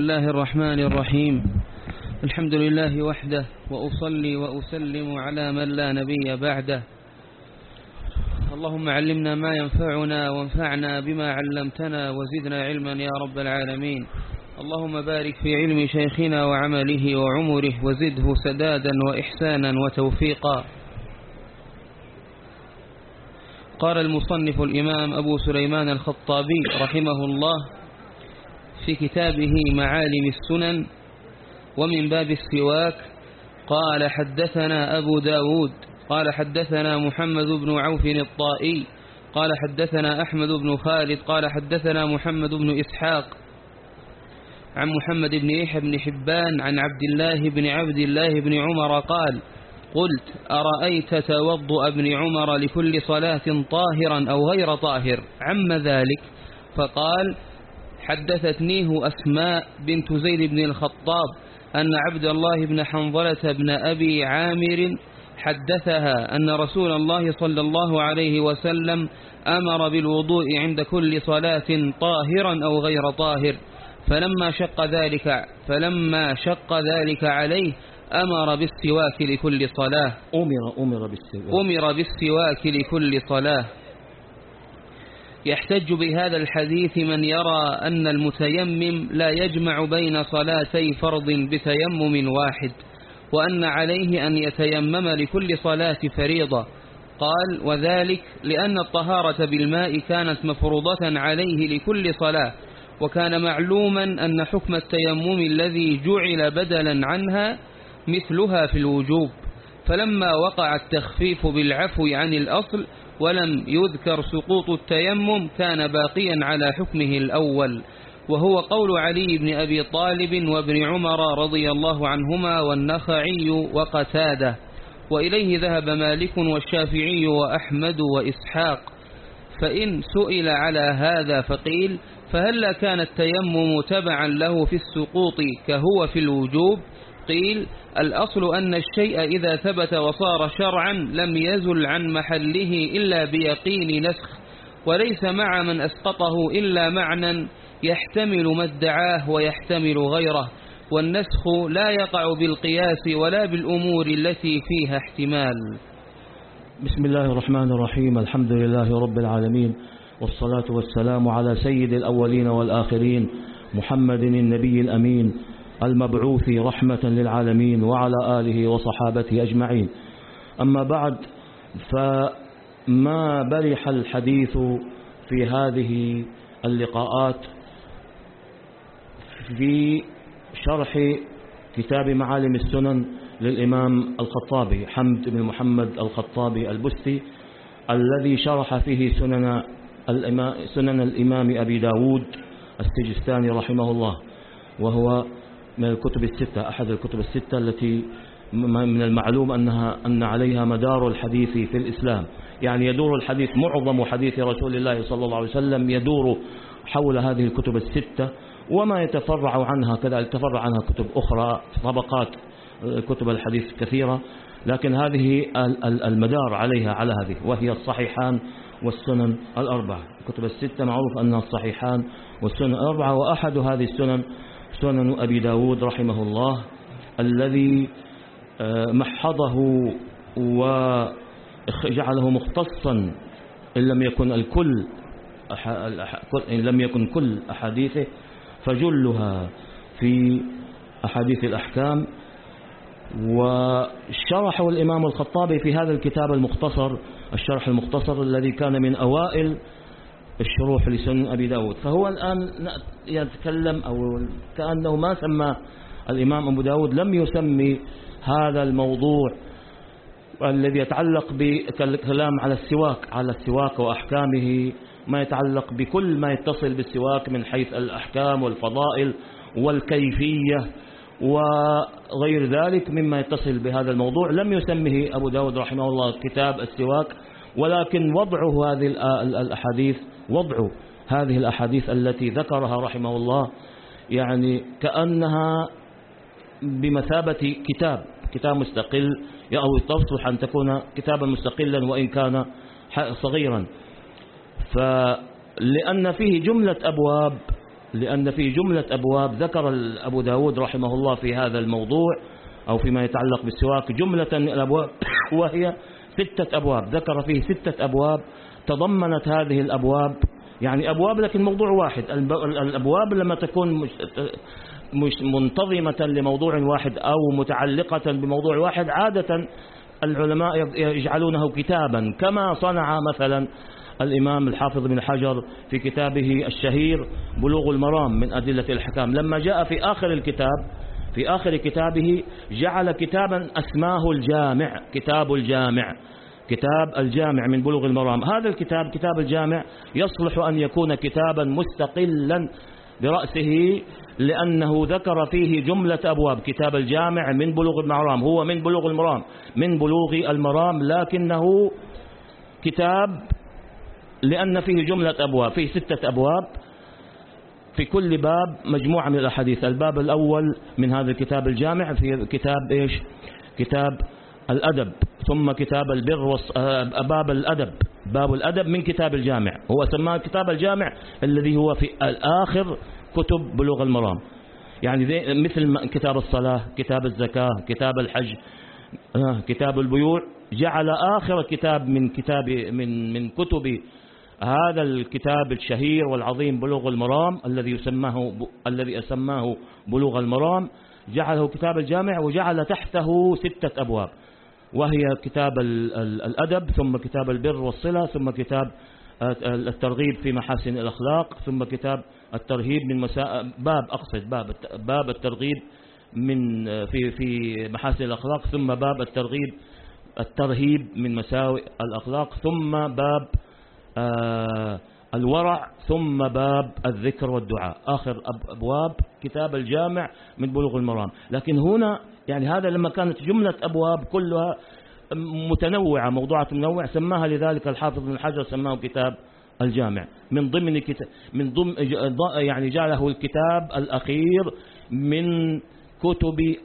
الله الرحمن الرحيم الحمد لله وحده وأصلي وأسلم على من لا نبي بعده اللهم علمنا ما ينفعنا وانفعنا بما علمتنا وزدنا علما يا رب العالمين اللهم بارك في علم شيخنا وعمله وعمره وزده سدادا وإحسانا وتوفيقا قال المصنف الإمام أبو سليمان الخطابي رحمه الله في كتابه معالم السنن ومن باب السواك قال حدثنا أبو داود قال حدثنا محمد بن عوف الطائي قال حدثنا أحمد بن خالد قال حدثنا محمد بن إسحاق. عن محمد بن يحيى بن حبان عن عبد الله بن عبد الله بن عمر قال قلت أرأيت توضؤ ابن عمر لكل صلاة طاهرا أو غير طاهر؟ عم ذلك. فقال حدثتنيه أسماء بنت زيد بن الخطاب أن عبد الله بن حنظلة بن أبي عامر حدثها أن رسول الله صلى الله عليه وسلم أمر بالوضوء عند كل صلاة طاهرا أو غير طاهر فلما شق ذلك فلما شق ذلك عليه أمر بالسواك لكل صلاة. أمر أمر بالسواك. أمر بالسواك لكل صلاة. يحتج بهذا الحديث من يرى أن المتيمم لا يجمع بين صلاتي فرض بتيمم واحد وأن عليه أن يتيمم لكل صلاة فريضة. قال وذلك لأن الطهارة بالماء كانت مفروضة عليه لكل صلاة وكان معلوما أن حكم التيمم الذي جعل بدلا عنها مثلها في الوجوب. فلما وقع التخفيف بالعفو عن الأصل ولم يذكر سقوط التيمم كان باقيا على حكمه الأول. وهو قول علي بن أبي طالب وابن عمر رضي الله عنهما والنخعي وقتاده. وإليه ذهب مالك والشافعي وأحمد وإسحاق. فإن سئل على هذا فقيل فهل كان التيمم تبعا له في السقوط كهو في الوجوب؟ قيل الأصل أن الشيء إذا ثبت وصار شرعا لم يزل عن محله إلا بيقين نسخ وليس مع من أسقطه إلا معنى يحتمل ما ادعاه ويحتمل غيره والنسخ لا يقع بالقياس ولا بالأمور التي فيها احتمال. بسم الله الرحمن الرحيم الحمد لله رب العالمين والصلاة والسلام على سيد الأولين والآخرين محمد النبي الأمين المبعوث رحمة للعالمين وعلى آله وصحابته أجمعين. أما بعد فما برح الحديث في هذه اللقاءات في شرح كتاب معالم السنن للإمام الخطابي حمد بن محمد الخطابي البستي الذي شرح فيه سنن الإمام, سنن الإمام أبي داود السجستاني رحمه الله وهو من الكتب الستة أحد الكتب الستة التي من المعلوم أنها أن عليها مدار الحديث في الإسلام. يعني يدور الحديث معظم حديث رسول الله صلى الله عليه وسلم يدور حول هذه الكتب الستة وما يتفرع عنها كذلك تفرع عنها كتب أخرى طبقات كتب الحديث كثيرة لكن هذه المدار عليها على هذه وهي الصحيحان والسنن الأربعة. الكتب الستة معروف أنها الصحيحان والسنن الأربعة وأحد هذه السنن سنن أبي داود رحمه الله الذي محضه وجعله مختصا إن لم يكن الكل إن لم يكن كل أحاديثه فجلها في أحاديث الأحكام. وشرحه الإمام الخطابي في هذا الكتاب المختصر الشرح المختصر الذي كان من أوائل الشروح لسنن أبي داود. فهو الآن يتكلم أو كأنه ما سمى الإمام أبو داود لم يسمي هذا الموضوع الذي يتعلق بالكلام على السواك على السواك وأحكامه ما يتعلق بكل ما يتصل بالسواك من حيث الأحكام والفضائل والكيفية وغير ذلك مما يتصل بهذا الموضوع. لم يسمه أبو داود رحمه الله كتاب السواك ولكن وضعه هذه الأحاديث وضع هذه الأحاديث التي ذكرها رحمه الله يعني كأنها بمثابة كتاب كتاب مستقل أو تصلح أن تكون كتابا مستقلا وإن كان صغيرا. فلأن فيه جملة أبواب لأن في جملة أبواب ذكر أبو داود رحمه الله في هذا الموضوع أو فيما يتعلق بالسواك جملة من الأبواب وهي ستة أبواب ذكر فيه ستة أبواب تضمنت هذه الأبواب. يعني أبواب لكن موضوع واحد. الأبواب لما تكون مش منتظمة لموضوع واحد أو متعلقة بموضوع واحد عادة العلماء يجعلونه كتابا. كما صنع مثلا الإمام الحافظ بن حجر في كتابه الشهير بلوغ المرام من أدلة الحكام. لما جاء في آخر الكتاب في آخر كتابه جعل كتابا أسماه الجامع كتاب الجامع. كتاب الجامع من بلوغ المرام. هذا الكتاب كتاب الجامع يصلح أن يكون كتابا مستقلا برأسه لأنه ذكر فيه جملة أبواب. كتاب الجامع من بلوغ المرام هو من بلوغ المرام من بلوغ المرام لكنه كتاب لأن فيه جملة أبواب فيه ستة أبواب. في كل باب مجموعة من الأحاديث. الباب الأول من هذا الكتاب الجامع في كتاب إيش؟ كتاب الأدب. ثم كتاب البر. آه، باب الأدب. باب الأدب من كتاب الجامع. هو سماه كتاب الجامع الذي هو في الآخر كتب بلوغ المرام. يعني زي مثل كتاب الصلاة كتاب الزكاة كتاب الحج آه، كتاب البيوع. جعل آخر كتاب من كتاب من من كتب هذا الكتاب الشهير والعظيم بلوغ المرام الذي يسماه الذي أسماه بلوغ المرام. جعله كتاب الجامع وجعل تحته ستة أبواب. وهي كتاب الأدب ثم كتاب البر والصلة ثم كتاب الترغيب في محاسن الأخلاق ثم كتاب الترهيب من مساء باب أقصد باب باب الترغيب من في في محاسن الأخلاق ثم باب الترغيب الترهيب من مساوئ الأخلاق ثم باب الورع ثم باب الذكر والدعاء. آخر أبواب كتاب الجامع من بلوغ المرام. لكن هنا يعني هذا لما كانت جملة أبواب كلها متنوعة موضوعة منوع سماها لذلك الحافظ بن الحجر سماه كتاب الجامع. من ضمن كتاب من ضمن يعني جعله الكتاب الأخير من كتب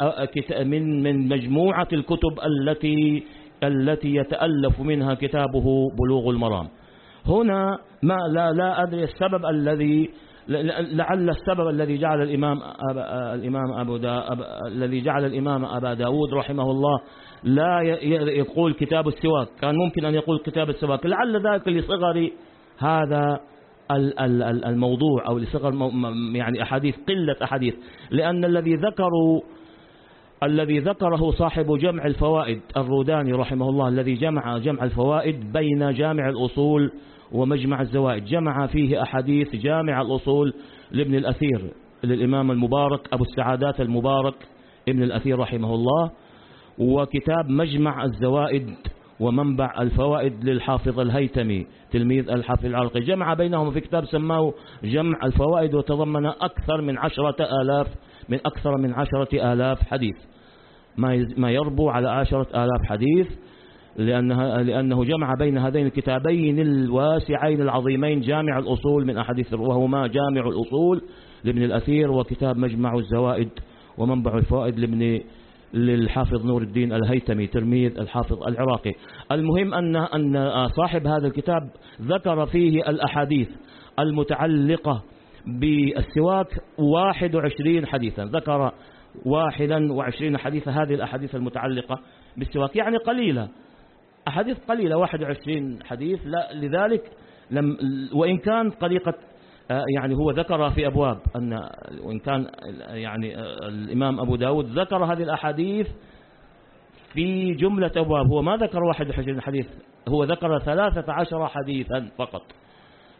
من من مجموعة الكتب التي التي يتألف منها كتابه بلوغ المرام. هنا ما لا لا أدري السبب الذي لعل السبب الذي جعل الإمام الإمام أبو دا الذي جعل الإمام أبا داود رحمه الله لا يقول كتاب السواك. كان ممكن أن يقول كتاب السواك. لعل ذلك لصغر هذا الموضوع أو لصغر يعني أحاديث قلة أحاديث. لأن الذي ذكروا الذي ذكره صاحب جمع الفوائد الروداني رحمه الله الذي جمع جمع الفوائد بين جامع الأصول ومجمع الزوائد. جمع فيه أحاديث جامع الأصول لابن الأثير للإمام المبارك أبو السعادات المبارك ابن الأثير رحمه الله وكتاب مجمع الزوائد ومنبع الفوائد للحافظ الهيتمي تلميذ الحافظ العرقي. جمع بينهم في كتاب سماه جمع الفوائد وتضمن أكثر من عشرة آلاف من أكثر من عشرة آلاف حديث. ما يربو على عشرة آلاف حديث. لأنها لأنه جمع بين هذين الكتابين الواسعين العظيمين جامع الأصول من أحاديث وهما جامع الأصول لابن الأثير وكتاب مجمع الزوائد ومنبع الفوائد لابن للحافظ نور الدين الهيتمي تلميذ الحافظ العراقي. المهم أن أن صاحب هذا الكتاب ذكر فيه الأحاديث المتعلقة بالسواك 21 حديثا. ذكر 21 حديثا هذه الأحاديث المتعلقة بالسواك يعني قليلة. أحاديث قليلة 21 حديث لا لذلك لم وإن كان طريقة آه، يعني هو ذكر في أبواب أن وإن كان يعني آه، الإمام أبو داود ذكر هذه الأحاديث في جملة أبواب. هو ما ذكر 21 حديث هو ذكر 13 حديثا فقط.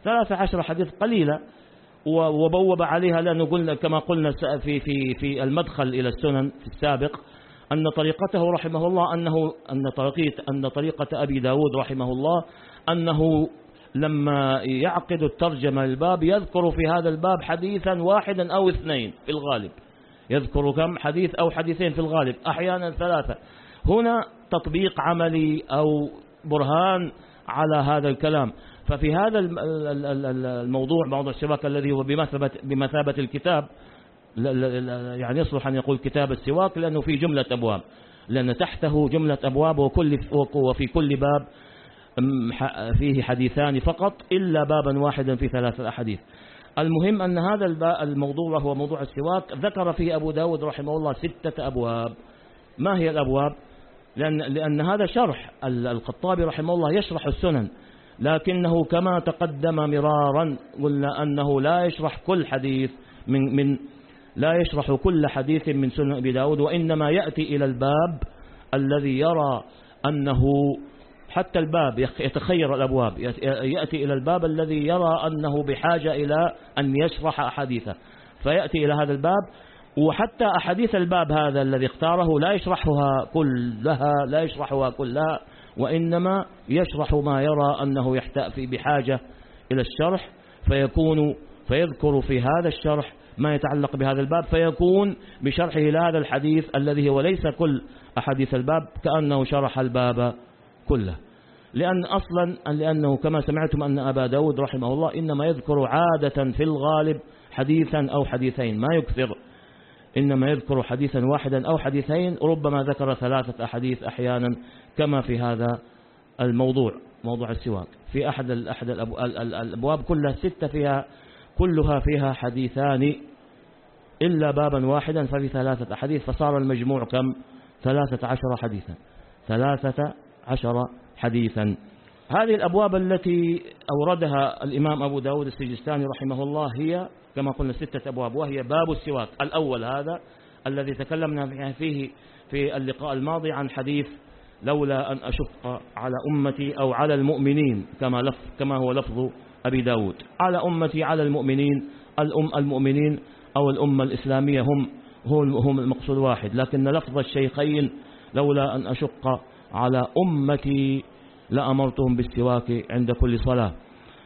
13 حديث قليلة وبوب عليها لأنه قلنا كما قلنا في في في المدخل إلى السنن في السابق أن طريقته رحمه الله أنه أن طريقة أن طريقة أبي داود رحمه الله أنه لما يعقد الترجمة الباب يذكر في هذا الباب حديثا واحدا أو اثنين في الغالب. يذكر كم؟ حديث أو حديثين في الغالب أحيانا ثلاثة. هنا تطبيق عملي أو برهان على هذا الكلام. ففي هذا الموضوع موضوع الشبكة الذي هو بمثابة, بمثابة الكتاب يعني يصلح أن يقول كتاب السواك لأنه في جملة أبواب. لأن تحته جملة أبواب وكل وفي كل باب فيه حديثان فقط إلا بابا واحدا في ثلاثة أحاديث. المهم أن هذا الموضوع وهو موضوع السواك ذكر فيه أبو داود رحمه الله ستة أبواب. ما هي الأبواب؟ لأن, لأن هذا شرح. الخطابي رحمه الله يشرح السنن. لكنه كما تقدم مرارا قلنا أنه لا يشرح كل حديث من, من لا يشرح كل حديث من سنن أبي داود وإنما يأتي إلى الباب الذي يرى أنه حتى الباب يتخير الأبواب يأتي إلى الباب الذي يرى أنه بحاجة إلى أن يشرح أحاديثه. فيأتي إلى هذا الباب وحتى أحاديث الباب هذا الذي اختاره لا يشرحها كلها لا يشرحها كلها وإنما يشرح ما يرى أنه يحتاج بحاجة إلى الشرح فيكون فيذكر في هذا الشرح ما يتعلق بهذا الباب فيكون بشرحه لهذا الحديث الذي هو ليس كل أحاديث الباب كأنه شرح الباب كله. لأن أصلا لأنه كما سمعتم أن أبا داود رحمه الله إنما يذكر عادة في الغالب حديثا أو حديثين ما يكثر. إنما يذكر حديثا واحدا أو حديثين ربما ذكر ثلاثة أحاديث أحيانا كما في هذا الموضوع موضوع السواك. في أحد الأبواب كلها ستة فيها كلها فيها حديثان إلا بابا واحدا ففي ثلاثة أحاديث فصار المجموع كم؟ ثلاثة عشر حديثا. ثلاثة عشر حديثا. هذه الأبواب التي أوردها الإمام أبو داود السجستاني رحمه الله هي كما قلنا ستة أبواب وهي باب السواك. الأول هذا الذي تكلمنا فيه في اللقاء الماضي عن حديث لولا أن أشق على أمتي أو على المؤمنين كما, لف كما هو لفظ أبي داود. على أمتي على المؤمنين الأم المؤمنين أو الأمة الإسلامية هم هم المقصود واحد. لكن لفظ الشيخين لولا أن أشق على أمتي لأمرتهم بالسواك عند كل صلاة.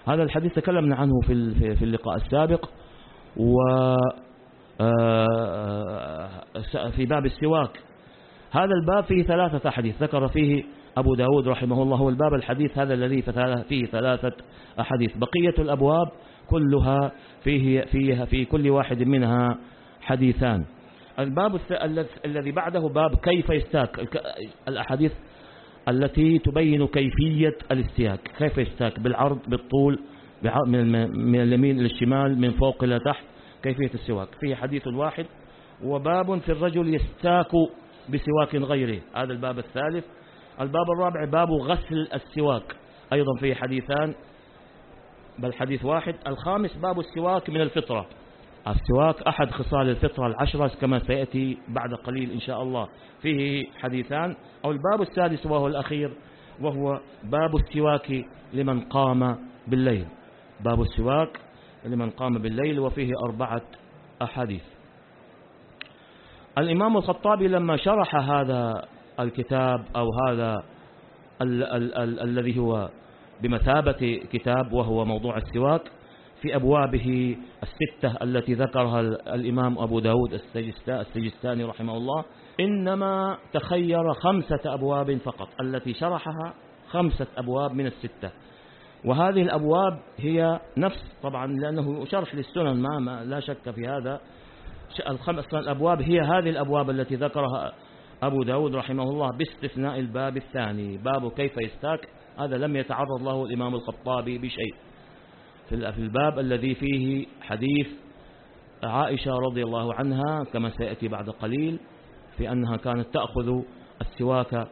هذا الحديث تكلمنا عنه في في اللقاء السابق. و آه، في باب السواك. هذا الباب فيه ثلاثة أحاديث ذكر فيه أبو داود رحمه الله هو الباب الحديث هذا الذي فيه ثلاثة أحاديث. بقية الأبواب كلها فيه, فيه في كل واحد منها حديثان. الباب الذي بعده باب كيف يستاك الأحاديث التي تبين كيفية الاستياك كيف يستاك بالعرض بالطول من اليمين إلى الشمال من فوق إلى تحت. كيفية السواك فيه حديث واحد. وباب في الرجل يستاك بسواك غيره. هذا الباب الثالث. الباب الرابع باب غسل السواك. أيضا فيه حديثان بل حديث واحد. الخامس باب السواك من الفطرة. السواك أحد خصال الفطرة العشرة كما سيأتي بعد قليل إن شاء الله. فيه حديثان. أو الباب السادس وهو الأخير وهو باب السواك لمن قام بالليل. باب السواك لمن قام بالليل وفيه أربعة أحاديث. الإمام الخطابي لما شرح هذا الكتاب أو هذا ال ال ال الذي هو بمثابة كتاب وهو موضوع السواك في أبوابه الستة التي ذكرها الإمام أبو داود السجستاني رحمه الله. إنما تخير خمسة أبواب فقط التي شرحها خمسة أبواب من الستة. وهذه الأبواب هي نفس طبعا لأنه شرح للسنن ما, ما لا شك في هذا. الخمس الأبواب هي هذه الأبواب التي ذكرها أبو داود رحمه الله باستثناء الباب الثاني. باب كيف يستاك؟ هذا لم يتعرض له الإمام الخطابي بشيء. في الباب الذي فيه حديث عائشة رضي الله عنها كما سيأتي بعد قليل في أنها كانت تأخذ السواك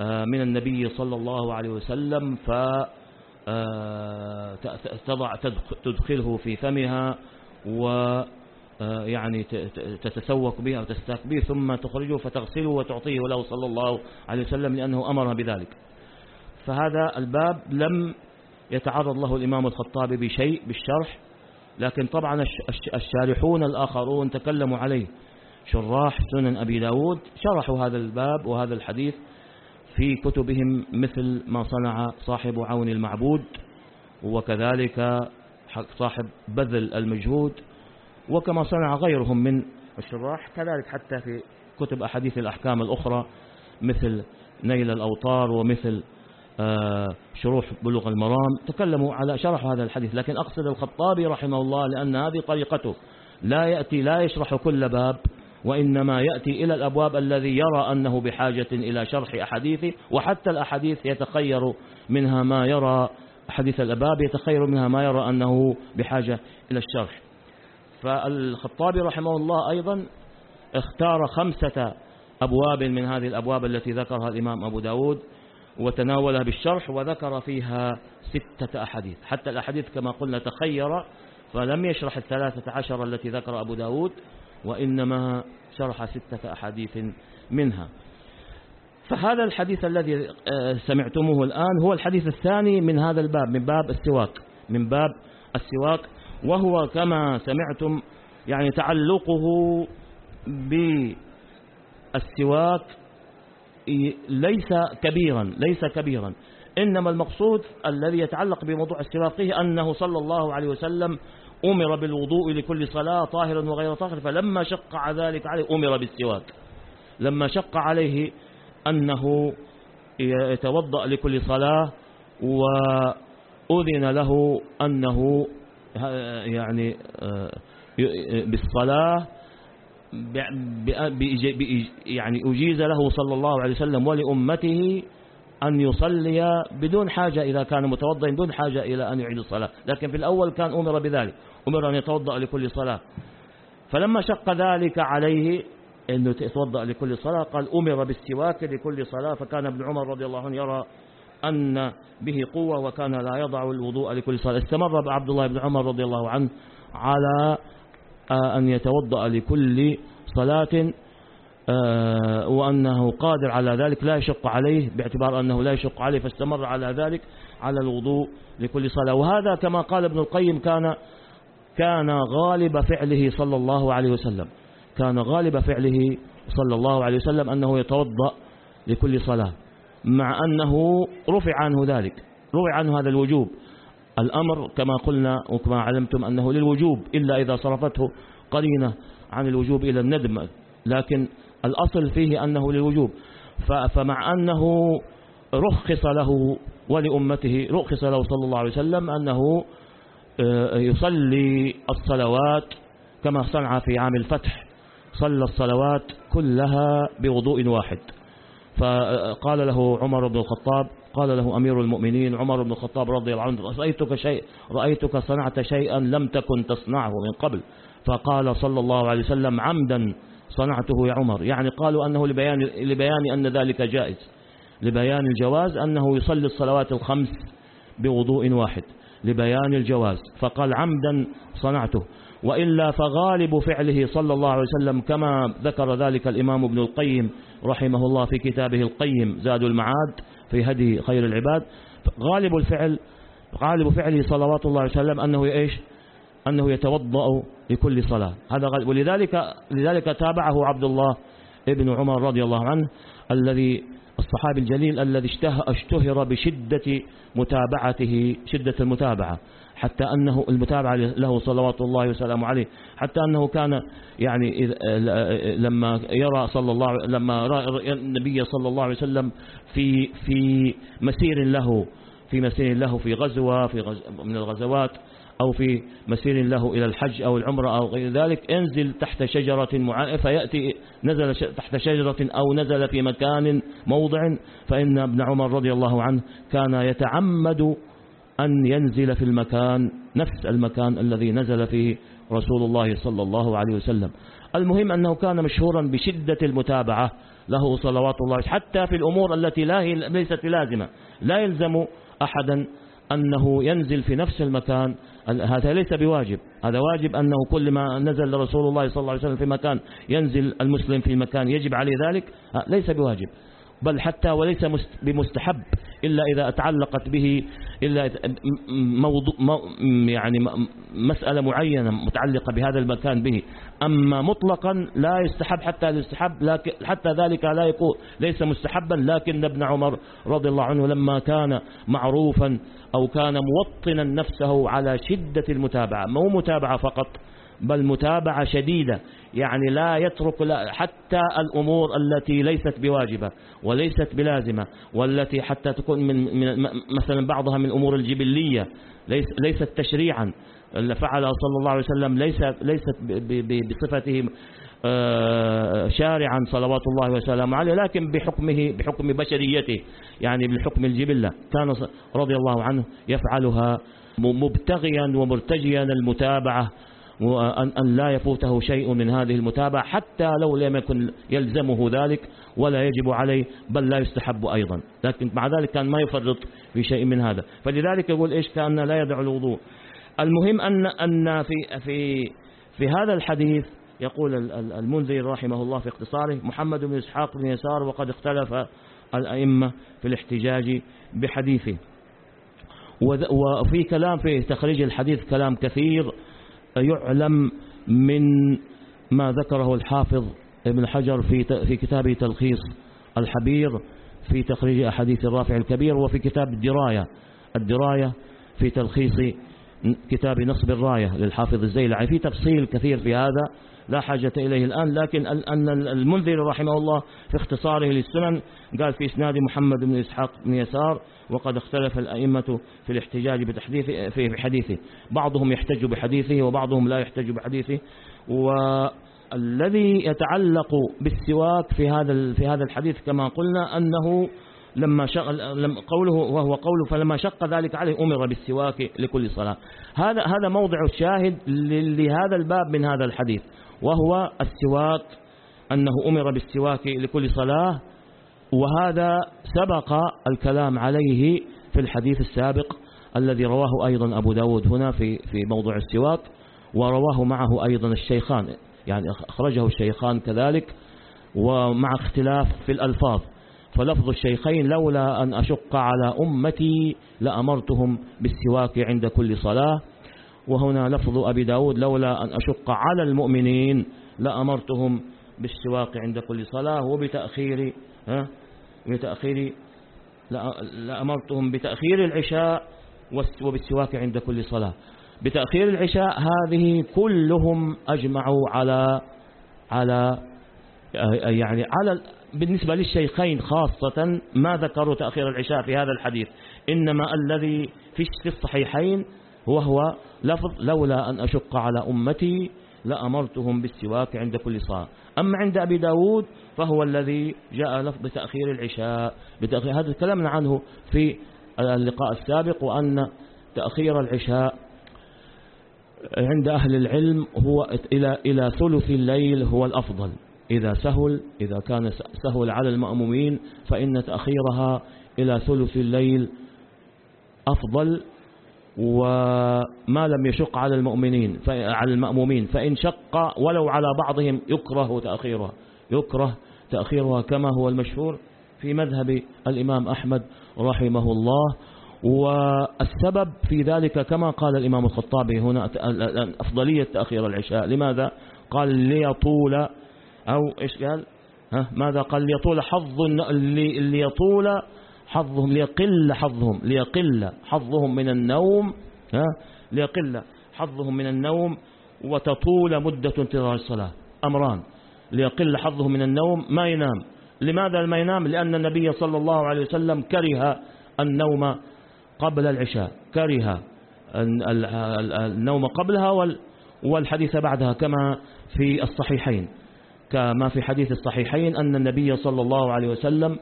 آه، من النبي صلى الله عليه وسلم ف آه، تضع تدخله في فمها و يعني تتسوق به أو تستاك به ثم تخرجه فتغسله وتعطيه له صلى الله عليه وسلم لأنه أمرها بذلك. فهذا الباب لم يتعرض له الإمام الخطابي بشيء بالشرح لكن طبعا الشارحون الآخرون تكلموا عليه. شراح سنن أبي داود شرحوا هذا الباب وهذا الحديث في كتبهم مثل ما صنع صاحب عون المعبود وكذلك صاحب بذل المجهود وكما صنع غيرهم من الشراح كذلك حتى في كتب أحاديث الأحكام الأخرى مثل نيل الأوطار ومثل آه، شروح بلوغ المرام تكلموا على شرح هذا الحديث. لكن أقصد الخطابي رحمه الله لأن هذه طريقته. لا يأتي لا يشرح كل باب وإنما يأتي إلى الأبواب الذي يرى أنه بحاجة إلى شرح أحاديثه وحتى الأحاديث يتخير منها ما يرى حديث الأباب يتخير منها ما يرى أنه بحاجة إلى الشرح. فالخطابي رحمه الله أيضا اختار خمسة أبواب من هذه الأبواب التي ذكرها الإمام أبو داود وتناولها بالشرح وذكر فيها ستة أحاديث. حتى الأحاديث كما قلنا تخير فلم يشرح الثلاثة عشر التي ذكر أبو داود وإنما شرح ستة أحاديث منها. فهذا الحديث الذي آه، سمعتموه الآن هو الحديث الثاني من هذا الباب من باب السواك من باب السواك وهو كما سمعتم يعني تعلقه بالسواك ليس كبيرا ليس كبيرا. إنما المقصود الذي يتعلق بموضوع السواك أنه صلى الله عليه وسلم أمر بالوضوء لكل صلاة طاهرا وغير طاهر فلما شق ذلك عليه أمر بالسواك. لما شق عليه أنه يتوضأ لكل صلاة وأذن له أنه يعني آه، بالصلاة يعني أجيز له صلى الله عليه وسلم ولأمته أن يصلي بدون حاجة إذا كان متوضئ بدون حاجة إلى أن يعيد الصلاة. لكن في الأول كان أمر بذلك أمر أن يتوضأ لكل صلاة. فلما شق ذلك عليه أنه يتوضأ لكل صلاة قال أمر بالسواك لكل صلاة. فكان ابن عمر رضي الله عنه يرى أن به قوة وكان لا يضع الوضوء لكل صلاة. استمر عبد الله بن عمر رضي الله عنه على آه، أن يتوضأ لكل صلاة آه، وأنه قادر على ذلك لا يشق عليه باعتبار أنه لا يشق عليه فاستمر على ذلك على الوضوء لكل صلاة. وهذا كما قال ابن القيم كان كان غالب فعله صلى الله عليه وسلم. كان غالب فعله صلى الله عليه وسلم أنه يتوضأ لكل صلاة. مع أنه رفع عنه ذلك رفع عنه هذا الوجوب. الأمر كما قلنا وكما علمتم أنه للوجوب إلا إذا صرفته قرينة عن الوجوب إلى الندم. لكن الأصل فيه أنه للوجوب. فمع أنه رخص له ولأمته رخص له صلى الله عليه وسلم أنه آه، يصلي الصلوات كما صنع في عام الفتح. صلى الصلوات كلها بوضوء واحد. فقال له عمر بن الخطاب قال له أمير المؤمنين عمر بن الخطاب رضي الله عنه رأيتك, شيء رأيتك صنعت شيئا لم تكن تصنعه من قبل. فقال صلى الله عليه وسلم عمدا صنعته يا عمر. يعني قالوا أنه لبيان, لبيان أن ذلك جائز. لبيان الجواز أنه يصلي الصلوات الخمس بوضوء واحد. لبيان الجواز. فقال عمدا صنعته. وإلا فغالب فعله صلى الله عليه وسلم كما ذكر ذلك الإمام ابن القيم رحمه الله في كتابه القيم زاد المعاد في هدي خير العباد. غالب الفعل غالب فعله صلوات الله عليه وسلم أنه إيش؟ أنه يتوضأ لكل صلاة. هذا غالب ولذلك لذلك تابعه عبد الله ابن عمر رضي الله عنه الذي الصحابي الجليل الذي اشتهر بشدة متابعته شدة المتابعة. حتى أنه المتابعة له صلوات الله وسلامه عليه حتى أنه كان يعني لما يرى صلى الله لما رأى النبي صلى الله عليه وسلم في في مسير له في مسير له في غزوة في غز من الغزوات أو في مسير له إلى الحج أو العمرة أو غير ذلك انزل تحت شجرة معينة فيأتي نزل تحت شجرة أو نزل في مكان موضع فإن ابن عمر رضي الله عنه كان يتعمد أن ينزل في المكان نفس المكان الذي نزل فيه رسول الله صلى الله عليه وسلم. المهم أنه كان مشهورا بشدة المتابعة له صلوات الله حتى في الأمور التي لا هي ليست لازمة. لا يلزم أحدا أنه ينزل في نفس المكان. هذا ليس بواجب. هذا واجب أنه كل ما نزل رسول الله صلى الله عليه وسلم في مكان ينزل المسلم في مكان يجب عليه ذلك. ليس بواجب. بل حتى وليس بمستحب إلا إذا تعلقت به إلا موضوع يعني مسألة معينة متعلقة بهذا المكان به. أما مطلقا لا يستحب حتى يستحب لكن حتى ذلك لا يكون ليس مستحبا لكن ابن عمر رضي الله عنه لما كان معروفا أو كان موطنا نفسه على شدة المتابعة. مو متابعة فقط بل متابعة شديدة. يعني لا يترك حتى الأمور التي ليست بواجبة وليست بلازمة والتي حتى تكون من, من مثلا بعضها من الأمور الجبلية ليس ليست تشريعا. فعل صلى الله عليه وسلم ليس ليست بصفته آه، شارعا صلوات الله وسلامه عليه لكن بحكمه بحكم بشريته يعني بالحكم الجبلة. كان رضي الله عنه يفعلها مبتغيا ومرتجيا المتابعة وأن أن لا يفوته شيء من هذه المتابعة حتى لو لم يكن يلزمه ذلك ولا يجب عليه بل لا يستحب أيضا. لكن مع ذلك كان ما يفرط في شيء من هذا. فلذلك يقول إيش؟ كأن لا يدع الوضوء. المهم أن أن في في في هذا الحديث يقول المنذر رحمه الله في اختصاره محمد بن إسحاق بن يسار وقد اختلف الأئمة في الاحتجاج بحديثه. وفي كلام في تخريج الحديث كلام كثير يعلم من ما ذكره الحافظ ابن حجر في في كتابه تلخيص الحبير في تخريج أحاديث الرافع الكبير وفي كتاب الدراية. الدراية في تلخيص كتاب نصب الراية للحافظ الزيلعي. في تفصيل كثير في هذا لا حاجة إليه الآن لكن أن المنذر رحمه الله في اختصاره للسنن قال في إسناد محمد بن إسحاق بن يسار وقد اختلف الأئمة في الاحتجاج بتحديث في حديثه. بعضهم يحتج بحديثه وبعضهم لا يحتج بحديثه. والذي يتعلق بالسواك في هذا في هذا الحديث كما قلنا أنه لما شغل قوله وهو قوله فلما شق ذلك عليه أمر بالسواك لكل صلاة. هذا هذا موضع الشاهد لهذا الباب من هذا الحديث. وهو السواك أنه أمر بالسواك لكل صلاة وهذا سبق الكلام عليه في الحديث السابق الذي رواه أيضا أبو داود هنا في في موضوع السواك ورواه معه أيضا الشيخان يعني أخرجه الشيخان كذلك ومع اختلاف في الألفاظ. فلفظ الشيخين لولا أن أشق على أمتي لأمرتهم بالسواك عند كل صلاة وهنا لفظ أبي داود لولا أن أشق على المؤمنين لأمرتهم بالسواك عند كل صلاة وبتأخير ها؟ بتأخير لأمرتهم بتأخير العشاء وبالسواك عند كل صلاة. بتأخير العشاء هذه كلهم أجمعوا على على يعني على بالنسبة للشيخين خاصة ما ذكروا تأخير العشاء في هذا الحديث. إنما الذي في الصحيحين وهو لفظ لولا أن أشق على أمتي لأمرتهم بالسواك عند كل صلاة أما عند أبي داود فهو الذي جاء لفظ بتأخير العشاء بتأخير هذا تكلمنا عنه في اللقاء السابق وأن تأخير العشاء عند أهل العلم هو إلى إلى ثلث الليل هو الأفضل. إذا سهل إذا كان سهل على المأمومين فإن تأخيرها إلى ثلث الليل أفضل وما لم يشق على المؤمنين على المأمومين فإن شق ولو على بعضهم يكره تأخيرها يكره تأخيرها كما هو المشهور في مذهب الإمام أحمد رحمه الله. والسبب في ذلك كما قال الإمام الخطابي هنا أفضلية تأخير العشاء. لماذا؟ قال ليطول أو إيش قال؟ ها؟ ماذا قال؟ ليطول حظ ليطول حظهم ليقل حظهم ليقل حظهم من النوم ها؟ ليقل حظهم من النوم وتطول مدة انتظار الصلاة. أمران. ليقل حظهم من النوم ما ينام. لماذا ما ينام؟ لأن النبي صلى الله عليه وسلم كره النوم قبل العشاء. كره النوم قبلها والحديث بعدها كما في الصحيحين. كما في حديث الصحيحين أن النبي صلى الله عليه وسلم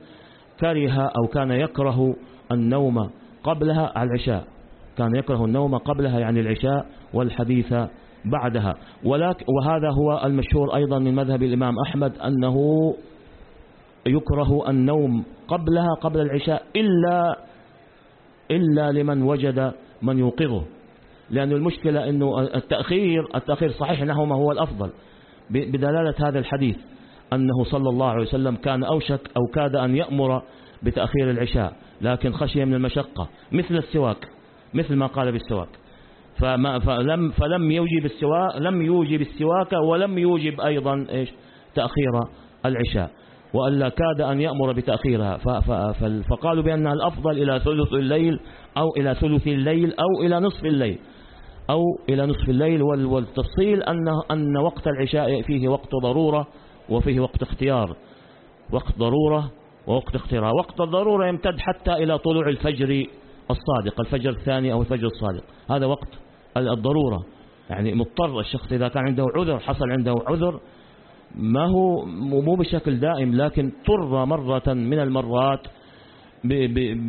كره أو كان يكره النوم قبلها على العشاء. كان يكره النوم قبلها يعني العشاء والحديث بعدها. ولكن وهذا هو المشهور أيضا من مذهب الإمام أحمد أنه يكره النوم قبلها قبل العشاء إلا إلا لمن وجد من يوقظه. لأن المشكلة أنه التأخير التأخير صحيح أنه هو الأفضل. بدلالة هذا الحديث. أنه صلى الله عليه وسلم كان أوشك أو كاد أن يأمر بتأخير العشاء لكن خشي من المشقة مثل السواك مثل ما قال بالسواك. فما فلم فلم يوجب السواك لم يوجب السواك ولم يوجب أيضا إيش؟ تأخير العشاء. وألا كاد أن يأمر بتأخيرها. فقالوا بأن الأفضل إلى ثلث الليل أو إلى ثلث الليل أو إلى نصف الليل. أو إلى نصف الليل والتفصيل أن أن وقت العشاء فيه وقت ضرورة وفيه وقت اختيار وقت ضرورة ووقت اختيار وقت الضرورة يمتد حتى إلى طلوع الفجر الصادق الفجر الثاني أو الفجر الصادق. هذا وقت الضرورة. يعني مضطر الشخص إذا كان عنده عذر حصل عنده عذر ما هو مو بشكل دائم لكن طر مرة من المرات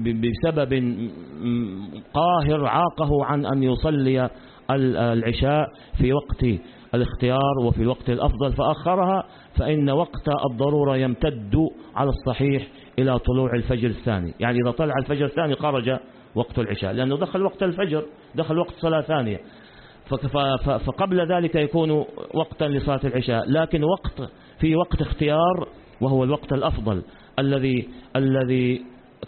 بسبب قاهر عاقه عن أن يصلي العشاء في وقت الاختيار وفي الوقت الأفضل فأخرها فإن وقت الضرورة يمتد على الصحيح إلى طلوع الفجر الثاني. يعني إذا طلع الفجر الثاني خرج وقت العشاء لأنه دخل وقت الفجر دخل وقت صلاة ثانية. فقبل ذلك يكون وقتا لصلاة العشاء لكن وقت في وقت اختيار وهو الوقت الأفضل الذي الذي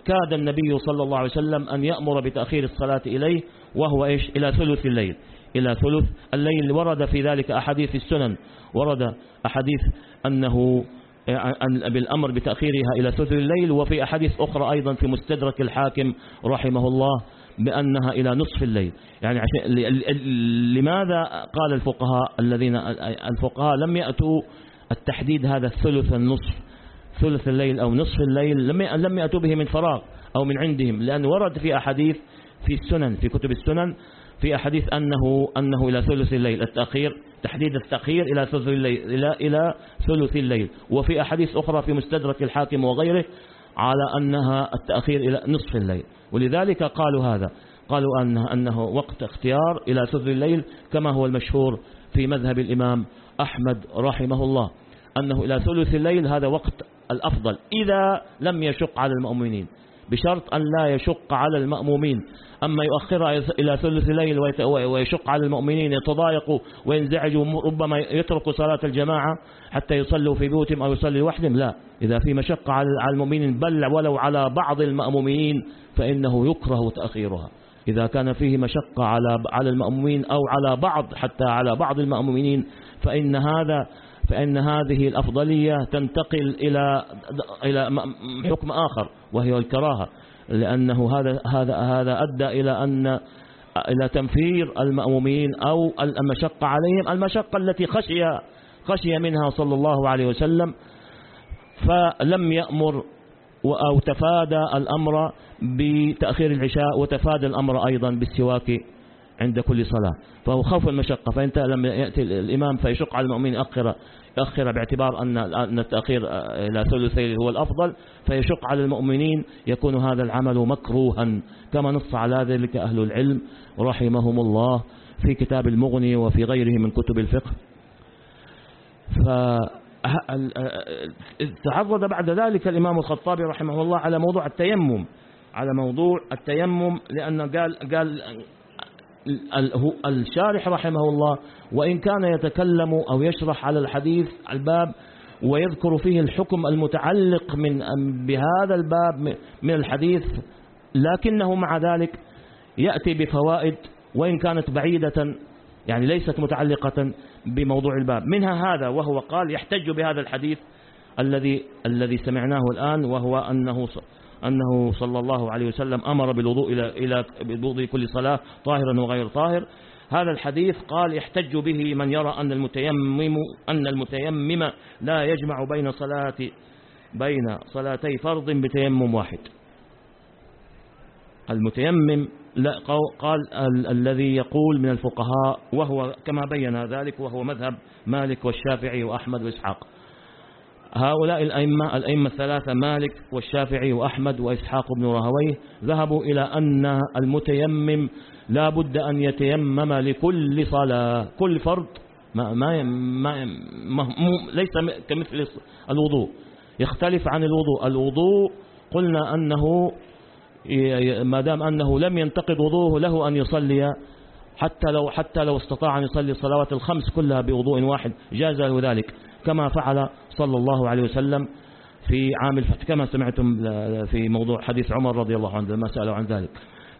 كاد النبي صلى الله عليه وسلم أن يأمر بتأخير الصلاة إليه وهو إيش؟ إلى ثلث الليل. إلى ثلث الليل ورد في ذلك أحاديث السنن. ورد أحاديث أنه بالأمر بتأخيرها إلى ثلث الليل وفي أحاديث أخرى أيضا في مستدرك الحاكم رحمه الله بأنها إلى نصف الليل. يعني عشان لماذا قال الفقهاء الذين الفقهاء لم يأتوا التحديد هذا الثلث النصف ثلث الليل أو نصف الليل لم لم يأتوا به من فراغ أو من عندهم لأن ورد في أحاديث في السنن في كتب السنن في أحاديث أنه أنه إلى ثلث الليل. التأخير تحديد التأخير إلى ثلث الليل إلى إلى ثلث الليل. وفي أحاديث أخرى في مستدرك الحاكم وغيره على أنها التأخير إلى نصف الليل. ولذلك قالوا هذا. قالوا أنه, أنه وقت اختيار إلى ثلث الليل كما هو المشهور في مذهب الإمام أحمد رحمه الله. أنه إلى ثلث الليل هذا وقت الأفضل إذا لم يشق على المؤمنين. بشرط أن لا يشق على المأمومين. أما يؤخرها إلى ثلث الليل ويشق على المؤمنين يتضايقوا وينزعجوا ربما يتركوا صلاة الجماعة حتى يصلوا في بيوتهم أو يصلي لوحدهم. لا إذا في مشقة على المؤمنين بل ولو على بعض المأمومين فإنه يكره تأخيرها. إذا كان فيه مشقة على على المأمومين أو على بعض حتى على بعض المأمومين فإن هذا فإن هذه الأفضلية تنتقل إلى إلى حكم آخر. وهي الكراهة لأنه هذا هذا هذا أدى إلى أن إلى تنفير المأمومين أو المشقة عليهم المشقة التي خشي خشي منها صلى الله عليه وسلم فلم يأمر أو تفادى الأمر بتأخير العشاء وتفادى الأمر أيضا بالسواك عند كل صلاة. فهو خوف المشقة فأنت لما يأتي الإمام فيشق على المؤمن أخر يأخر باعتبار أن التأخير إلى ثلثي هو الأفضل فيشق على المؤمنين يكون هذا العمل مكروها كما نص على ذلك أهل العلم رحمهم الله في كتاب المغني وفي غيره من كتب الفقه. تعرض بعد ذلك الإمام الخطابي رحمه الله على موضوع التيمم على موضوع التيمم لأن قال قال الشارح رحمه الله وإن كان يتكلم أو يشرح على الحديث الباب ويذكر فيه الحكم المتعلق من بهذا الباب من الحديث لكنه مع ذلك يأتي بفوائد وإن كانت بعيدة يعني ليست متعلقة بموضوع الباب. منها هذا وهو قال يحتج بهذا الحديث الذي الذي سمعناه الآن وهو أنه أنه صلى الله عليه وسلم أمر بالوضوء إلى إلى بالوضوء كل صلاة طاهرا وغير طاهر. هذا الحديث قال يحتج به من يرى أن المتيمم أن المتيمم لا يجمع بين صلاة بين صلاتي فرض بتيمم واحد. المتيمم لا قال ال الذي يقول من الفقهاء وهو كما بين ذلك وهو مذهب مالك والشافعي وأحمد وإسحاق. هؤلاء الأئمة الأئمة الثلاثة مالك والشافعي وأحمد وإسحاق بن راهويه ذهبوا إلى أن المتيمم لا بد أن يتيمم لكل صلاة كل فرض. ما ما ما ما ليس كمثل الوضوء. يختلف عن الوضوء. الوضوء قلنا أنه ما دام أنه لم ينتقد وضوءه له أن يصلي. حتى لو حتى لو استطاع أن يصلي الصلوات الخمس كلها بوضوء واحد جاز له ذلك. كما فعل صلى الله عليه وسلم في عام الفتح كما سمعتم في موضوع حديث عمر رضي الله عنه لما سألوا عن ذلك.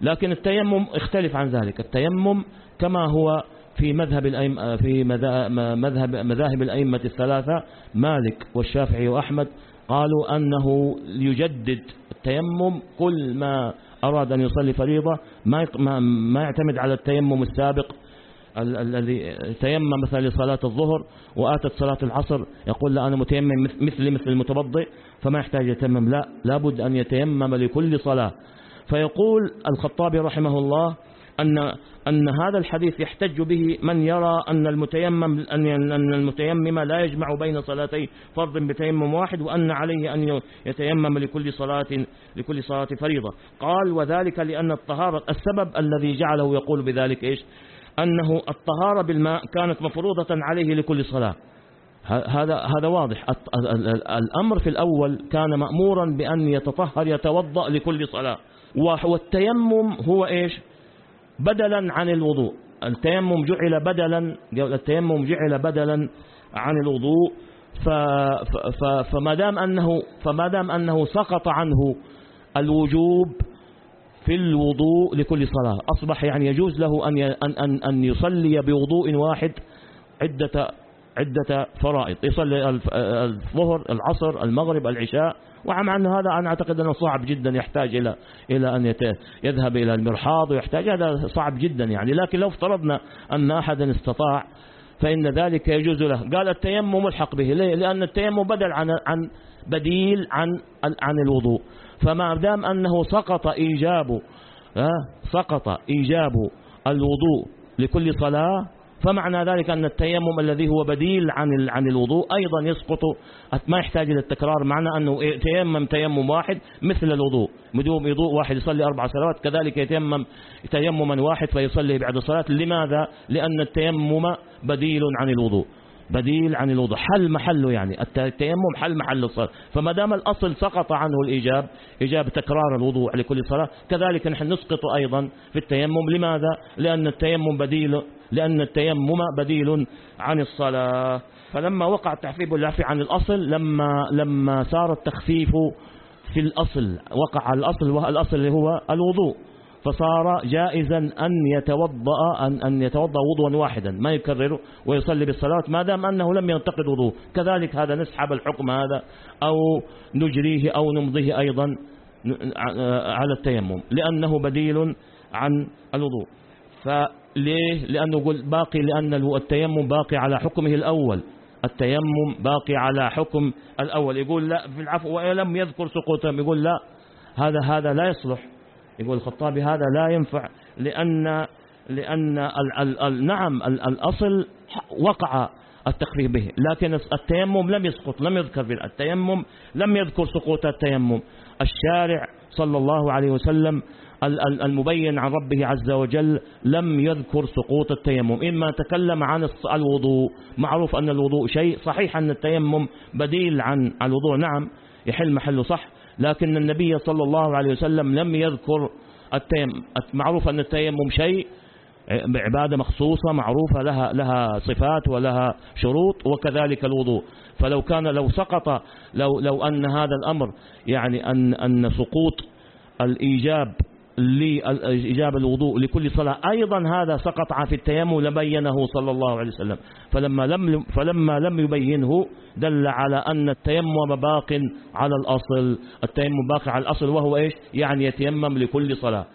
لكن التيمم اختلف عن ذلك. التيمم كما هو في مذهب الأئمة في مذهب مذاهب الأئمة الثلاثة مالك والشافعي وأحمد قالوا أنه يجدد التيمم كل ما أراد أن يصلي فريضة ما ما يعتمد على التيمم السابق الذي تيمم مثلا لصلاة الظهر وآتت صلاة العصر يقول لا أنا متيمم مثل مثل المتبضئ فما يحتاج يتيمم. لا لابد أن يتيمم لكل صلاة. فيقول الخطابي رحمه الله أن أن هذا الحديث يحتج به من يرى أن المتيمم أن المتيمم لا يجمع بين صلاتي فرض بتيمم واحد وأن عليه أن يتيمم لكل صلاة لكل صلاة فريضة. قال وذلك لأن الطهارة السبب الذي جعله يقول بذلك إيش؟ أنه الطهارة بالماء كانت مفروضة عليه لكل صلاة. هذا هذا واضح. الأمر في الأول كان مأمورا بأن يتطهر يتوضأ لكل صلاة. والتيمم هو إيش؟ بدلا عن الوضوء. التيمم جعل بدلا التيمم جعل بدلا عن الوضوء. فما دام أنه فما دام أنه سقط عنه الوجوب في الوضوء لكل صلاة. أصبح يعني يجوز له أن أن أن يصلي بوضوء واحد عدة عدة فرائض. يصلي الظهر العصر المغرب العشاء. ومع أن هذا أنا أعتقد أنه صعب جدا يحتاج إلى إلى أن يذهب إلى المرحاض ويحتاج هذا صعب جدا يعني. لكن لو افترضنا أن أحدا استطاع فإن ذلك يجوز له. قال التيمم ملحق به. ليه؟ لأن التيمم بدل عن عن بديل عن عن الوضوء. فما دام أنه سقط إيجاب سقط إيجاب الوضوء لكل صلاة فمعنى ذلك أن التيمم الذي هو بديل عن عن الوضوء أيضا يسقط ما يحتاج إلى التكرار معنى أنه يتيمم تيمم واحد مثل الوضوء بدون وضوء واحد يصلي أربع صلوات كذلك يتيمم تيمما واحد فيصلي بعد الصلاة لماذا؟ لأن التيمم بديل عن الوضوء بديل عن الوضوء حل محله يعني. التيمم حل محل الصلاة. فما دام الأصل سقط عنه الإيجاب إيجاب تكرار الوضوء لكل صلاة كذلك نحن نسقط أيضا في التيمم. لماذا؟ لأن التيمم بديل لأن التيمم بديل عن الصلاة. فلما وقع التحفيف والعفي عن الأصل لما لما صار التخفيف في الأصل وقع الأصل والأصل هو الوضوء. فصار جائزا أن يتوضأ أن, أن يتوضأ وضوءا واحدا ما يكرره ويصلي بالصلاة ما دام أنه لم ينتقد وضوء. كذلك هذا نسحب الحكم هذا أو نجريه أو نمضيه أيضا على التيمم لأنه بديل عن الوضوء. فليه؟ لأنه يقول باقي لأن التيمم باقي على حكمه الأول. التيمم باقي على حكم الأول. يقول لا في العفو ولم يذكر سقوطهم. يقول لا هذا هذا لا يصلح. يقول الخطابي هذا لا ينفع لأن لأن ال ال ال نعم ال الأصل وقع التخفيف به لكن التيمم لم يسقط لم يذكر في التيمم لم يذكر سقوط التيمم. الشارع صلى الله عليه وسلم المبين عن ربه عز وجل لم يذكر سقوط التيمم. إما تكلم عن الوضوء معروف أن الوضوء شيء صحيح أن التيمم بديل عن الوضوء نعم يحل محله صح لكن النبي صلى الله عليه وسلم لم يذكر التيمم معروف أن التيمم شيء عبادة مخصوصة معروفة لها لها صفات ولها شروط وكذلك الوضوء. فلو كان لو سقط لو لو أن هذا الأمر يعني أن أن سقوط الإيجاب لإجابة الوضوء لكل صلاة. أيضا هذا سقط في التيمم لبينه صلى الله عليه وسلم. فلما لم, فلما لم يبينه دل على أن التيمم باق على الأصل. التيمم باق على الأصل وهو إيش؟ يعني يتيمم لكل صلاة.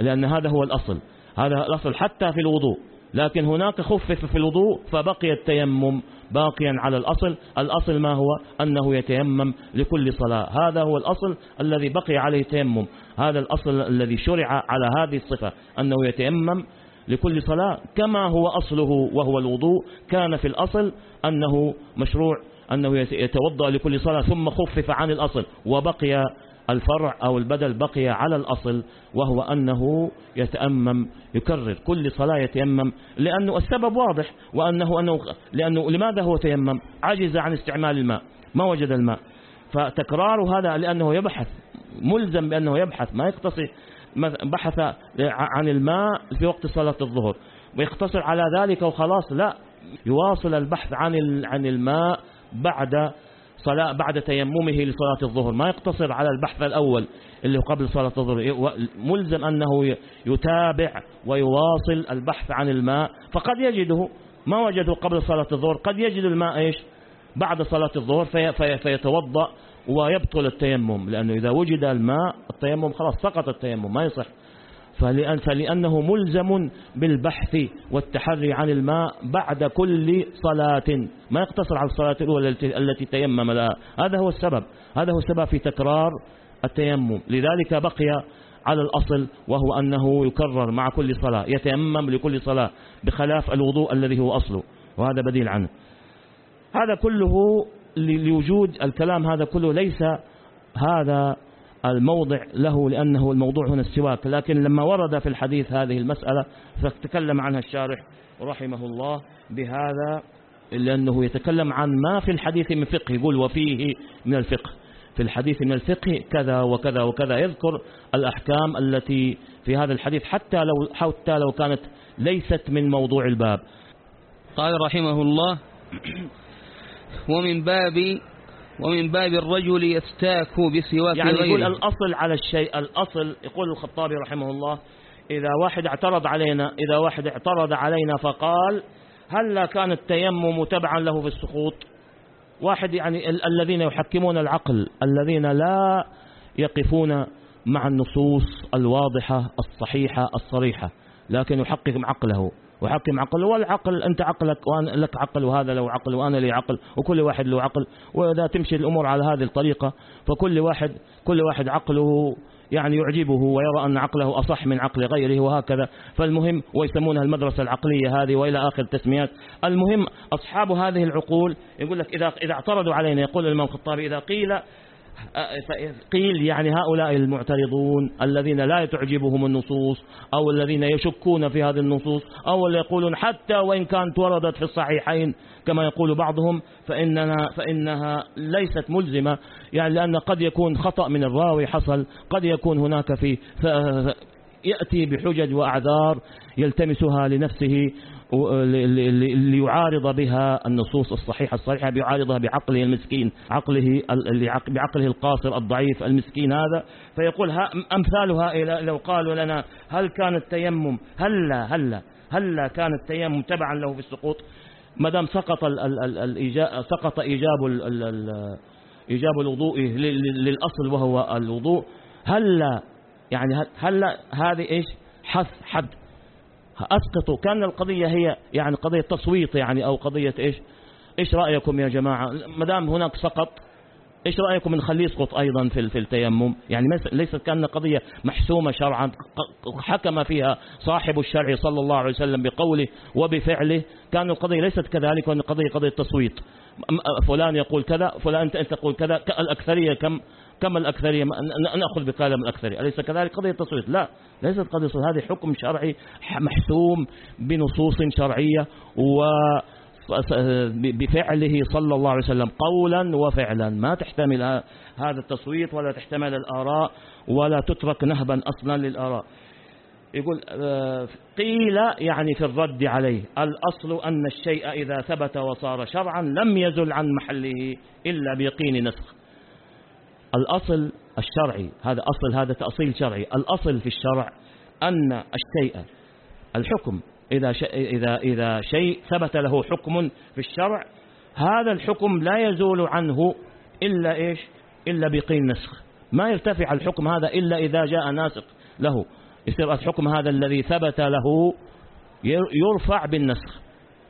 لأن هذا هو الأصل. هذا الأصل حتى في الوضوء. لكن هناك خفف في الوضوء فبقي التيمم. باقيا على الأصل. الأصل ما هو؟ أنه يتيمم لكل صلاة. هذا هو الأصل الذي بقي عليه التيمم هذا الأصل الذي شرع على هذه الصفة أنه يتيمم لكل صلاة كما هو أصله وهو الوضوء. كان في الأصل أنه مشروع أنه يتوضأ لكل صلاة ثم خفف عن الأصل وبقي الفرع أو البدل بقي على الأصل وهو أنه يتأمم يكرر كل صلاة يتيمم لأنه السبب واضح وأنه أنه لأنه لماذا هو تيمم؟ عجز عن استعمال الماء ما وجد الماء. فتكرار هذا لأنه يبحث ملزم بأنه يبحث ما يقتصر بحث عن الماء في وقت صلاة الظهر. ويقتصر على ذلك وخلاص لا يواصل البحث عن عن الماء بعد صلاة بعد تيممه لصلاة الظهر. ما يقتصر على البحث الأول اللي قبل صلاة الظهر. ملزم أنه يتابع ويواصل البحث عن الماء. فقد يجده ما وجده قبل صلاة الظهر. قد يجد الماء إيش؟ بعد صلاة الظهر في في فيتوضأ ويبطل التيمم. لأنه إذا وجد الماء التيمم خلاص سقط التيمم ما يصح. فلأنه ملزم بالبحث والتحري عن الماء بعد كل صلاة. ما يقتصر على الصلاة الأولى التي تيمم لها. هذا هو السبب. هذا هو السبب في تكرار التيمم. لذلك بقي على الأصل وهو أنه يكرر مع كل صلاة يتيمم لكل صلاة بخلاف الوضوء الذي هو أصله وهذا بديل عنه. هذا كله لوجود الكلام هذا كله ليس هذا الموضع له لأنه الموضوع هنا السواك. لكن لما ورد في الحديث هذه المسألة فتكلم عنها الشارح رحمه الله بهذا لأنه يتكلم عن ما في الحديث من فقه يقول وفيه من الفقه. في الحديث من الفقه كذا وكذا وكذا يذكر الأحكام التي في هذا الحديث حتى لو حتى لو كانت ليست من موضوع الباب. قال رحمه الله ومن باب ومن باب الرجل يستاك بسواك يعني غيره. يقول الأصل على الشيء الأصل يقول الخطابي رحمه الله إذا واحد اعترض علينا إذا واحد اعترض علينا فقال هل كان التيمم تبعا له في السقوط؟ واحد يعني ال الذين يحكمون العقل الذين لا يقفون مع النصوص الواضحة الصحيحة الصريحة لكن يحقق عقله. وحكم عقل والعقل أنت عقلك وأنا لك عقل وهذا له عقل وأنا لي عقل وكل واحد له عقل. وإذا تمشي الأمور على هذه الطريقة فكل واحد كل واحد عقله يعني يعجبه ويرى أن عقله أصح من عقل غيره وهكذا. فالمهم ويسمونها المدرسة العقلية هذه وإلى آخر التسميات. المهم أصحاب هذه العقول يقول لك إذا, إذا اعترضوا علينا يقول الإمام الخطابي إذا قيل قيل يعني هؤلاء المعترضون الذين لا تعجبهم النصوص أو الذين يشكون في هذه النصوص أو اللي يقولون حتى وإن كانت وردت في الصحيحين كما يقول بعضهم فإننا فإنها ليست ملزمة يعني لأن قد يكون خطأ من الراوي حصل قد يكون هناك في يأتي بحجج وأعذار يلتمسها لنفسه ليعارض بها النصوص الصحيحة الصحيحة بيعارضها بعقله المسكين عقله بعقله القاصر الضعيف المسكين هذا. فيقول أمثال هؤلاء لو قالوا لنا هل كان التيمم هلا هلا هلا كان التيمم تبعا له في السقوط. ما دام سقط الإيجاب سقط إيجاب إيجاب الوضوء للأصل وهو الوضوء هلا يعني هلا هذه إيش؟ حث حد. أسقطوا كان القضية هي يعني قضية تصويت يعني أو قضية إيش؟ إيش رأيكم يا جماعة؟ ما دام هناك سقط إيش رأيكم نخليه يسقط أيضا في في التيمم؟ يعني ليست كأن قضية محسومة شرعا. حكم فيها صاحب الشرع صلى الله عليه وسلم بقوله وبفعله. كان القضية ليست كذلك وأن القضية قضية تصويت. فلان يقول كذا فلان تقول كذا. الأكثرية كم؟ كم الأكثرية؟ نأخذ بكلام الأكثرية. أليس كذلك؟ قضية تصويت. لا ليست قضية هذه حكم شرعي محسوم بنصوص شرعية و بفعله صلى الله عليه وسلم قولا وفعلا. ما تحتمل هذا التصويت ولا تحتمل الآراء ولا تترك نهبا أصلا للآراء. يقول آه، قيل يعني في الرد عليه الأصل أن الشيء إذا ثبت وصار شرعا لم يزل عن محله إلا بيقين نسخ. الأصل الشرعي هذا أصل هذا تأصيل شرعي. الأصل في الشرع أن الشيء الحكم إذا إذا إذا شيء ثبت له حكم في الشرع هذا الحكم لا يزول عنه إلا إيش؟ إلا بقين نسخ. ما يرتفع الحكم هذا إلا إذا جاء ناسخ له. يصير الحكم هذا الذي ثبت له يرفع بالنسخ.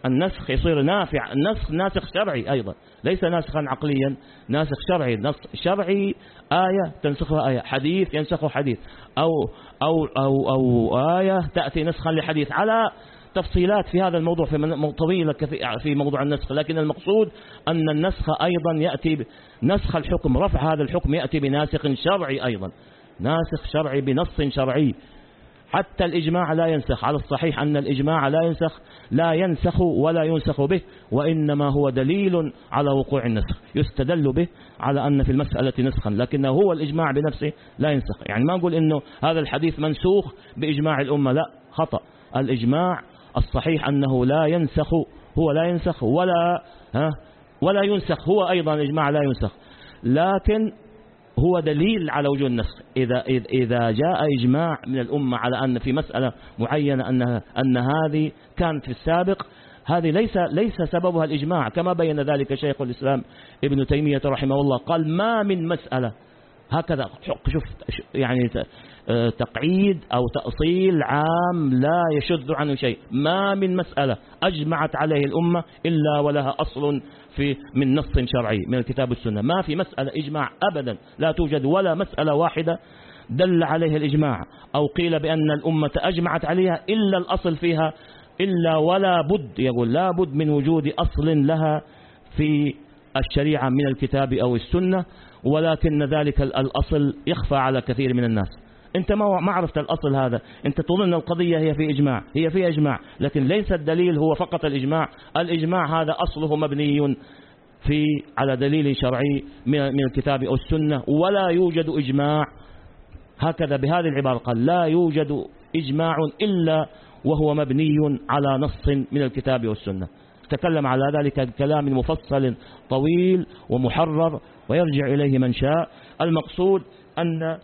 النسخ يصير نافع النسخ ناسخ شرعي أيضا ليس ناسخا عقليا ناسخ شرعي نسخ شرعي آية تنسخها آية حديث ينسخه حديث أو, أو, أو, أو آية تأتي نسخا لحديث على تفصيلات في هذا الموضوع في طويلة في موضوع النسخ لكن المقصود أن النسخ أيضا يأتي نسخ الحكم رفع هذا الحكم يأتي بناسخ شرعي أيضا ناسخ شرعي بنص شرعي حتى الإجماع لا ينسخ. على الصحيح أن الإجماع لا ينسخ لا ينسخ ولا ينسخ به وإنما هو دليل على وقوع النسخ. يستدل به على أن في المسألة نسخا لكنه هو الإجماع بنفسه لا ينسخ. يعني ما نقول إنه هذا الحديث منسوخ بإجماع الأمة لا خطأ. الإجماع الصحيح أنه لا ينسخ هو لا ينسخ ولا ها ولا ينسخ هو أيضا الإجماع لا ينسخ. لكن هو دليل على وجود النسخ إذا, إذا جاء إجماع من الأمة على أن في مسألة معينة أن, أن هذه كانت في السابق هذه ليس ليس سببها الإجماع. كما بين ذلك شيخ الإسلام ابن تيمية رحمه الله قال ما من مسألة. هكذا شوف يعني آه، تقعيد أو تأصيل عام لا يشذ عنه شيء. ما من مسألة أجمعت عليه الأمة إلا ولها أصل في من نص شرعي من الكتاب والسنة. ما في مسألة إجماع أبدا. لا توجد ولا مسألة واحدة دل عليها الإجماع أو قيل بأن الأمة أجمعت عليها إلا الأصل فيها إلا ولا بد يقول لا بد من وجود أصل لها في الشريعة من الكتاب أو السنة ولكن ذلك الأصل يخفى على كثير من الناس. انت ما ما عرفت الأصل هذا. انت تظن القضية هي في إجماع. هي في إجماع. لكن ليس الدليل هو فقط الإجماع. الإجماع هذا أصله مبني في على دليل شرعي من الكتاب أو السنة. ولا يوجد إجماع. هكذا بهذه العبارة قال لا يوجد إجماع إلا وهو مبني على نص من الكتاب والسنة تكلم على ذلك كلام مفصل طويل ومحرر ويرجع إليه من شاء. المقصود أن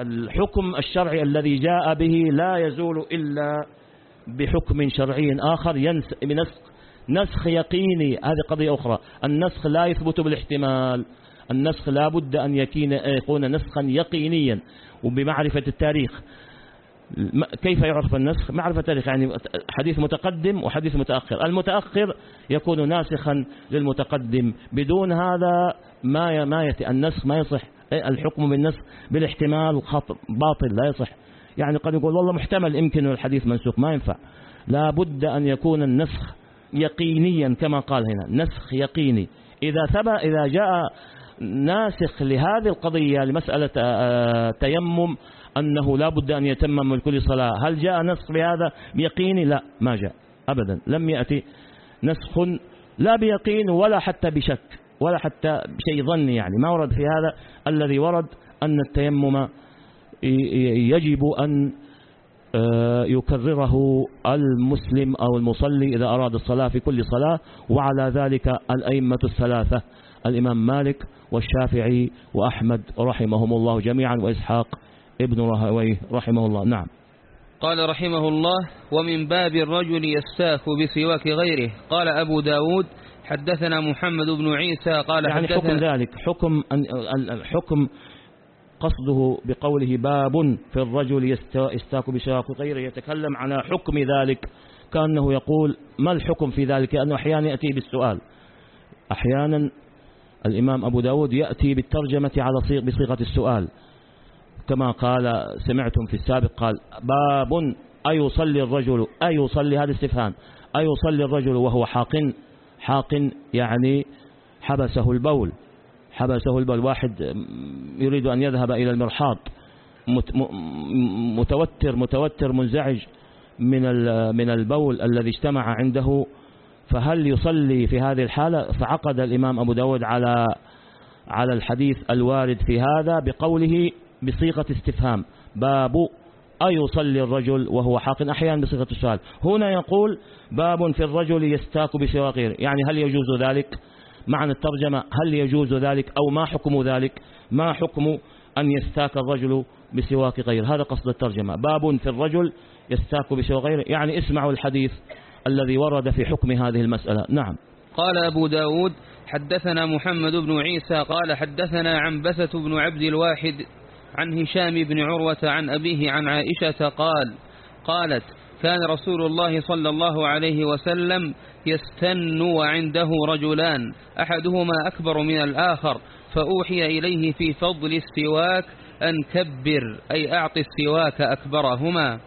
الحكم الشرعي الذي جاء به لا يزول إلا بحكم شرعي آخر بنسخ نسخ يقيني هذه قضية أخرى. النسخ لا يثبت بالاحتمال. النسخ لا بد أن يكون نسخا يقينيا. وبمعرفة التاريخ. كيف يعرف النسخ؟ معرفة التاريخ. يعني حديث متقدم وحديث متأخر. المتأخر يكون ناسخا للمتقدم. بدون هذا ما ما يتي النسخ ما يصح. الحكم بالنسخ بالاحتمال خطأ باطل لا يصح. يعني قد يقول والله محتمل يمكن الحديث منسوخ ما ينفع. لا بد أن يكون النسخ يقينيا كما قال هنا نسخ يقيني. إذا ثبت إذا جاء ناسخ لهذه القضية لمسألة آه، تيمم أنه لا بد أن يتمم لكل صلاة. هل جاء نسخ بهذا بيقين لا ما جاء. أبدا. لم يأتي نسخ لا بيقين ولا حتى بشك. ولا حتى بشيء ظني يعني. ما ورد في هذا الذي ورد أن التيمم يجب أن آه، يكرره المسلم أو المصلي إذا أراد الصلاة في كل صلاة وعلى ذلك الأئمة الثلاثة الإمام مالك والشافعي وأحمد رحمهم الله جميعا وإسحاق ابن رهويه رحمه الله. نعم. قال رحمه الله ومن باب الرجل يستاك بسواك غيره قال أبو داود حدثنا محمد بن عيسى قال يعني حدثنا حكم ذلك حكم الحكم قصده بقوله باب في الرجل يستاك بسواك غيره يتكلم على حكم ذلك. كأنه يقول ما الحكم في ذلك؟ لأنه أحيانا يأتي بالسؤال. أحيانا الإمام أبو داود يأتي بالترجمة على بصيغة السؤال. كما قال سمعتم في السابق قال باب أيصلي الرجل أيصلي هذا استفهام. أيصلي الرجل وهو حاق. حاق يعني حبسه البول حبسه البول. واحد يريد أن يذهب إلى المرحاض متوتر متوتر منزعج من من البول الذي اجتمع عنده. فهل يصلي في هذه الحالة؟ فعقد الإمام أبو داود على على الحديث الوارد في هذا بقوله بصيغة استفهام. باب أيصلي الرجل وهو حاق أحيانا بصيغة السؤال. هنا يقول باب في الرجل يستاك بسواق يعني هل يجوز ذلك؟ معنى الترجمة هل يجوز ذلك أو ما حكم ذلك؟ ما حكم أن يستاك الرجل بسواك غير هذا قصد الترجمة. باب في الرجل يستاك بسواك غير يعني اسمعوا الحديث الذي ورد في حكم هذه المسألة. نعم. قال أبو داود حدثنا محمد بن عيسى قال حدثنا عنبثة بن عبد الواحد عن هشام بن عروة عن أبيه عن عائشة قال قالت كان رسول الله صلى الله عليه وسلم يستن وعنده رجلان أحدهما أكبر من الآخر فأوحي إليه في فضل السواك أن كبر أي أعط السواك أكبرهما.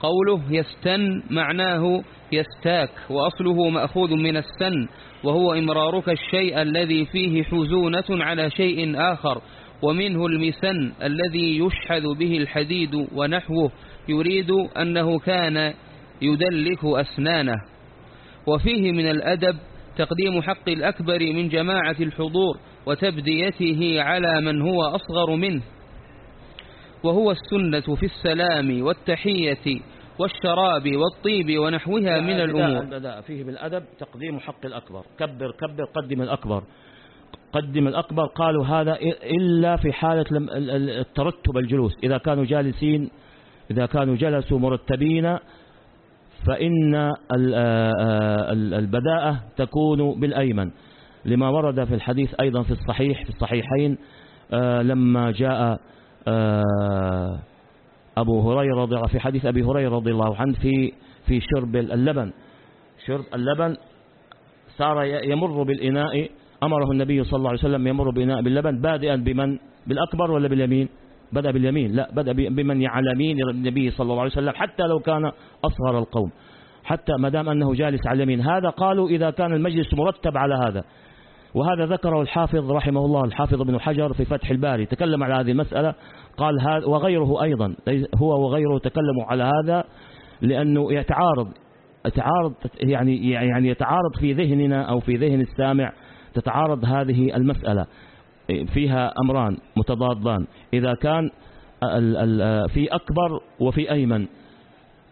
قوله يستن معناه يستاك وأصله مأخوذ من السن وهو إمرارك الشيء الذي فيه حزونة على شيء آخر ومنه المسن الذي يشحذ به الحديد ونحوه يريد أنه كان يدلك أسنانه. وفيه من الأدب تقديم حق الأكبر من جماعة الحضور وتبديته على من هو أصغر منه. وهو السنة في السلام والتحية والشراب والطيب ونحوها من الأمور. فيه بالأدب تقديم حق الأكبر. كبر كبر قدم الأكبر. قدم الأكبر قالوا هذا إلا في حالة الترتب الجلوس. إذا كانوا جالسين إذا كانوا جلسوا مرتبين فإن البداءة تكون بالأيمن. لما ورد في الحديث أيضا في الصحيح في الصحيحين لما جاء أبو هريرة في حديث أبي هريرة رضي الله عنه في في شرب اللبن. شرب اللبن صار يمر بالإناء أمره النبي صلى الله عليه وسلم يمر بإناء باللبن بادئا بمن؟ بالأكبر ولا باليمين؟ بدأ باليمين لا بدأ بمن؟ على النبي صلى الله عليه وسلم حتى لو كان أصغر القوم حتى ما دام أنه جالس على اليمين. هذا قالوا إذا كان المجلس مرتب على هذا. وهذا ذكره الحافظ رحمه الله الحافظ ابن حجر في فتح الباري. تكلم على هذه المسألة قال هذا وغيره أيضا هو وغيره تكلموا على هذا لأنه يتعارض يتعارض يعني يعني يتعارض في ذهننا أو في ذهن السامع تتعارض هذه المسألة فيها أمران متضادان. إذا كان في أكبر وفي أيمن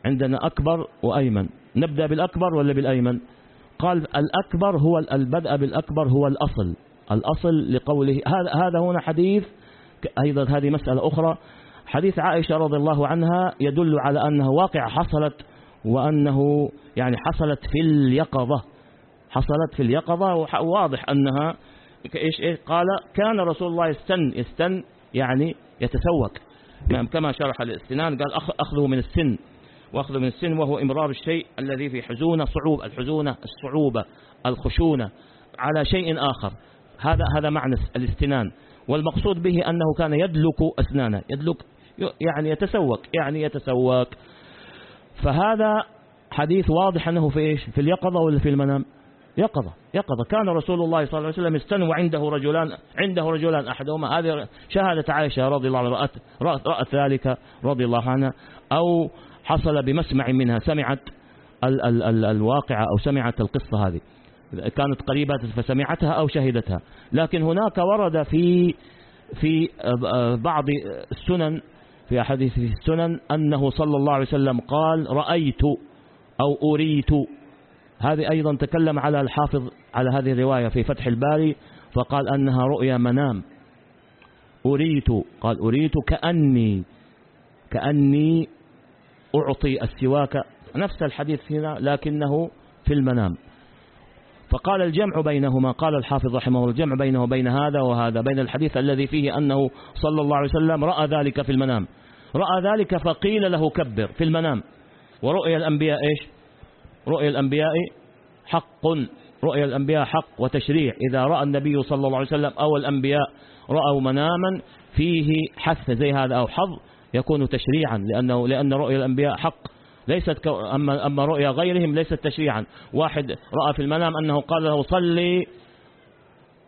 عندنا أكبر وأيمن. نبدأ بالأكبر ولا بالأيمن؟ قال الأكبر هو البدء بالأكبر هو الأصل. الأصل لقوله هذا هنا حديث أيضا هذه مسألة أخرى. حديث عائشة رضي الله عنها يدل على أنها واقع حصلت وأنه يعني حصلت في اليقظة. حصلت في اليقظة وواضح أنها إيش إيش قال كان رسول الله يستن يستن يعني يتسوك نعم، كما شرح الاستنان قال أخذه من السن وأخذه من السن وهو إمرار الشيء الذي في حزونة صعوب الحزونة الصعوبة الخشونة على شيء آخر. هذا هذا معنى الاستنان والمقصود به أنه كان يدلك أسنانه يدلك يعني يتسوك يعني يتسوك فهذا حديث واضح أنه في إيش؟ في اليقظة ولا في المنام؟ يقظة يقظة. كان رسول الله صلى الله عليه وسلم استنى وعنده رجلان عنده رجلان أحدهما. هذه شهادة عائشة رضي الله عنها رأت, رأت, رأت ذلك رضي الله عنها أو حصل بمسمع منها. سمعت ال ال ال الواقعة أو سمعت القصة هذه. كانت قريبة فسمعتها أو شهدتها. لكن هناك ورد في في بعض السنن في أحاديث السنن أنه صلى الله عليه وسلم قال رأيت أو أريت هذه أيضا تكلم على الحافظ على هذه الرواية في فتح الباري فقال أنها رؤيا منام. أريت قال أريت كأني كأني أعطي السواك. نفس الحديث هنا لكنه في المنام. فقال الجمع بينهما قال الحافظ رحمه الله الجمع بينه وبين هذا وهذا بين الحديث الذي فيه أنه صلى الله عليه وسلم رأى ذلك في المنام. رأى ذلك فقيل له كبر في المنام. ورؤيا الأنبياء إيش؟ رؤيا الأنبياء حق رؤيا الأنبياء حق وتشريع. إذا رأى النبي صلى الله عليه وسلم أو الأنبياء رأوا مناما فيه حث زي هذا أو حظ يكون تشريعا لأنه لأن رؤيا الأنبياء حق. ليست أما أما رؤيا غيرهم ليست تشريعا. واحد رأى في المنام أنه قال له صلي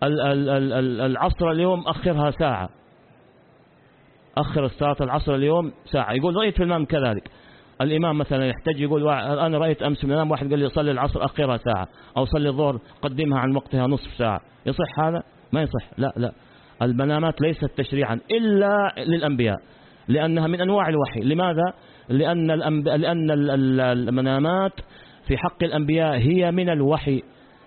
العصر اليوم أخرها ساعة. أخر الصلاة العصر اليوم ساعة. يقول رأيت في المنام كذلك. الإمام مثلا يحتاج يقول أنا رأيت أمس من النوم واحد قال لي صلي العصر أخرها ساعة أو صلي الظهر قدمها عن وقتها نصف ساعة. يصح هذا؟ ما يصح. لا لا. المنامات ليست تشريعا إلا للأنبياء لأنها من أنواع الوحي. لماذا؟ لأن, الأنب... لأن المنامات في حق الأنبياء هي من الوحي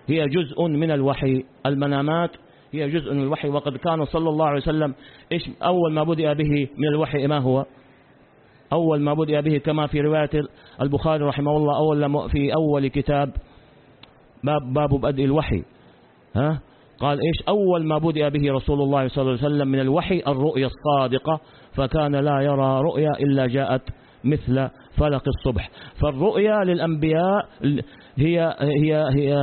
هي جزء من الوحي. المنامات هي جزء من الوحي. وقد كان صلى الله عليه وسلم إيش أول ما بدأ به من الوحي ما هو؟ أول ما بدأ به كما في رواية البخاري رحمه الله أول في أول كتاب باب, باب بدء الوحي. ها؟ قال إيش؟ أول ما بدأ به رسول الله صلى الله عليه وسلم من الوحي الرؤيا الصادقة فكان لا يرى رؤيا إلا جاءت مثل فلق الصبح. فالرؤيا للأنبياء هي هي هي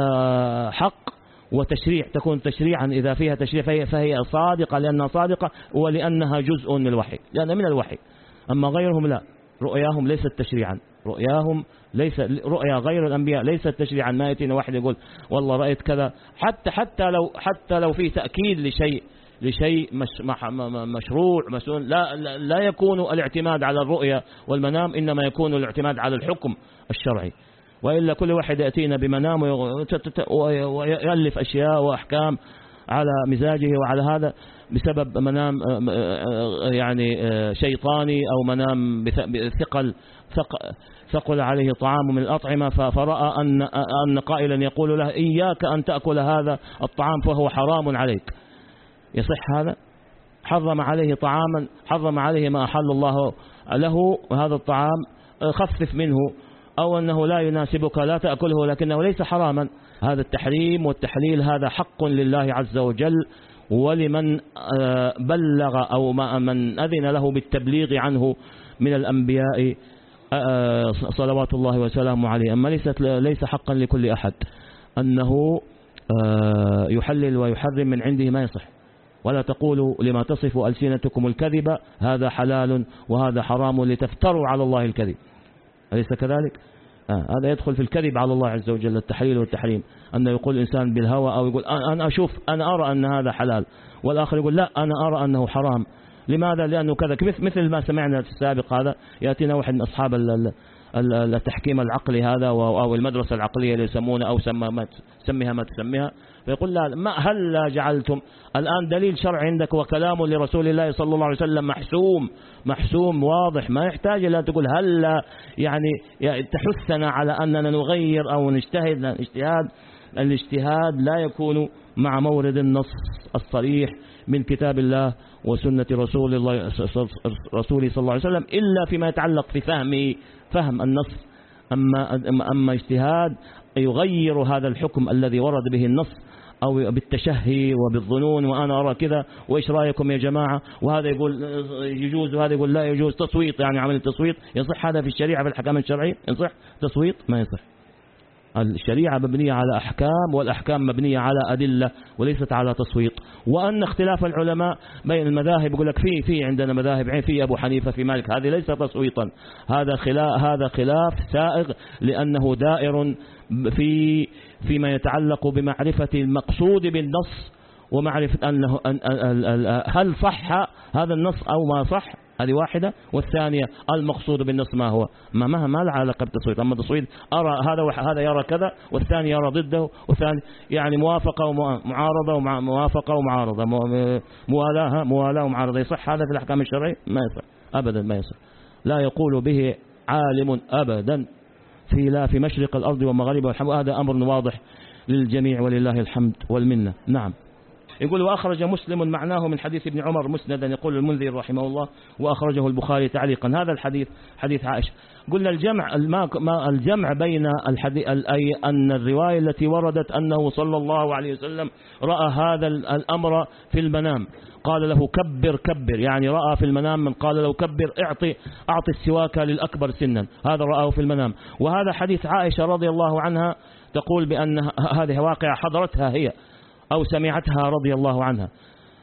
حق وتشريع تكون تشريعا. إذا فيها تشريع فهي, فهي صادقة لأنها صادقة ولأنها جزء من الوحي لأن من الوحي. أما غيرهم لا رؤياهم ليست تشريعا. رؤياهم ليس رؤيا غير الأنبياء ليست تشريعا. ما يأتينا واحد يقول والله رأيت كذا. حتى حتى لو حتى لو في تأكيد لشيء لشيء مش مشروع مسؤول لا لا يكون الاعتماد على الرؤيا والمنام إنما يكون الاعتماد على الحكم الشرعي. وإلا كل واحد يأتينا بمنام ويألف أشياء وأحكام على مزاجه وعلى هذا. بسبب منام يعني شيطاني أو منام بثقل ثقل عليه طعام من الأطعمة فرأى أن, أن قائلا يقول له إياك أن تأكل هذا الطعام فهو حرام عليك. يصح هذا؟ حرم عليه طعاما حرم عليه ما أحل الله له هذا الطعام خفف منه أو أنه لا يناسبك لا تأكله لكنه ليس حراما. هذا التحريم والتحليل هذا حق لله عز وجل. ولمن آه، بلغ أو من أذن له بالتبليغ عنه من الأنبياء آه، آه، صلوات الله وسلامه عليه. أما ليست ليس حقا لكل أحد أنه يحلل ويحرم من عنده ما يصح. ولا تقولوا لما تصف ألسنتكم الكذب هذا حلال وهذا حرام لتفتروا على الله الكذب. أليس كذلك؟ آه هذا يدخل في الكذب على الله عز وجل التحليل والتحريم. أن يقول الإنسان بالهوى أو يقول أنا أشوف أنا أرى أن هذا حلال. والآخر يقول لا أنا أرى أنه حرام. لماذا؟ لأنه كذا. مثل ما سمعنا في السابق هذا يأتينا واحد من أصحاب التحكيم العقلي هذا أو المدرسة العقلية اللي يسمونها أو سميها ما تسميها. فيقول لا ما هل لا جعلتم؟ الآن دليل شرع عندك وكلام لرسول الله صلى الله عليه وسلم محسوم محسوم واضح ما يحتاج إلى تقول هل لا يعني تحثنا على أننا نغير أو نجتهد الاجتهاد الاجتهاد لا يكون مع مورد النص الصريح من كتاب الله وسنة رسول الله رسوله صلى الله عليه وسلم إلا فيما يتعلق في فهمه فهم النص. أما, أما اجتهاد يغير هذا الحكم الذي ورد به النص أو بالتشهي وبالظنون وأنا أرى كذا وإيش رأيكم يا جماعة؟ وهذا يقول يجوز وهذا يقول لا يجوز تصويت يعني عمل التصويت يصح هذا في الشريعة في الحكام الشرعي؟ يصح؟ تصويت؟ ما يصح. الشريعة مبنية على أحكام والأحكام مبنية على أدلة وليست على تصويت. وأن اختلاف العلماء بين المذاهب يقول لك في في عندنا مذاهب في أبو حنيفة في مالك هذه ليس تصويتا. هذا خلاف هذا خلاف سائغ لأنه دائر في فيما يتعلق بمعرفة المقصود بالنص ومعرفة أنه هل صح هذا النص أو ما صح؟ هذه واحدة. والثانية المقصود بالنص ما هو؟ ما ما ما له علاقة بالتصويت. أما التصويت أرى هذا هذا يرى كذا والثاني يرى ضده والثاني يعني موافقة ومعارضة وموافقة ومعارضة. موالاة موالاة ومعارضة. يصح هذا في الأحكام الشرعية؟ ما يصح. أبدا ما يصح. لا يقول به عالم أبدا. في لا في مشرق الأرض والحمد هذا أمر واضح للجميع ولله الحمد والمنة. نعم. يقول وأخرج مسلم معناه من حديث ابن عمر مسندا يقول المنذر رحمه الله وأخرجه البخاري تعليقا. هذا الحديث حديث عائشة. قلنا الجمع الجمع بين الحديث أي أن الرواية التي وردت أنه صلى الله عليه وسلم رأى هذا الأمر في المنام. قال له كبر كبر. يعني رأى في المنام من قال له كبر اعطي أعطي السواك للأكبر سنا. هذا رآه في المنام. وهذا حديث عائشة رضي الله عنها تقول بأن هذه واقعة حضرتها هي. أو سمعتها رضي الله عنها.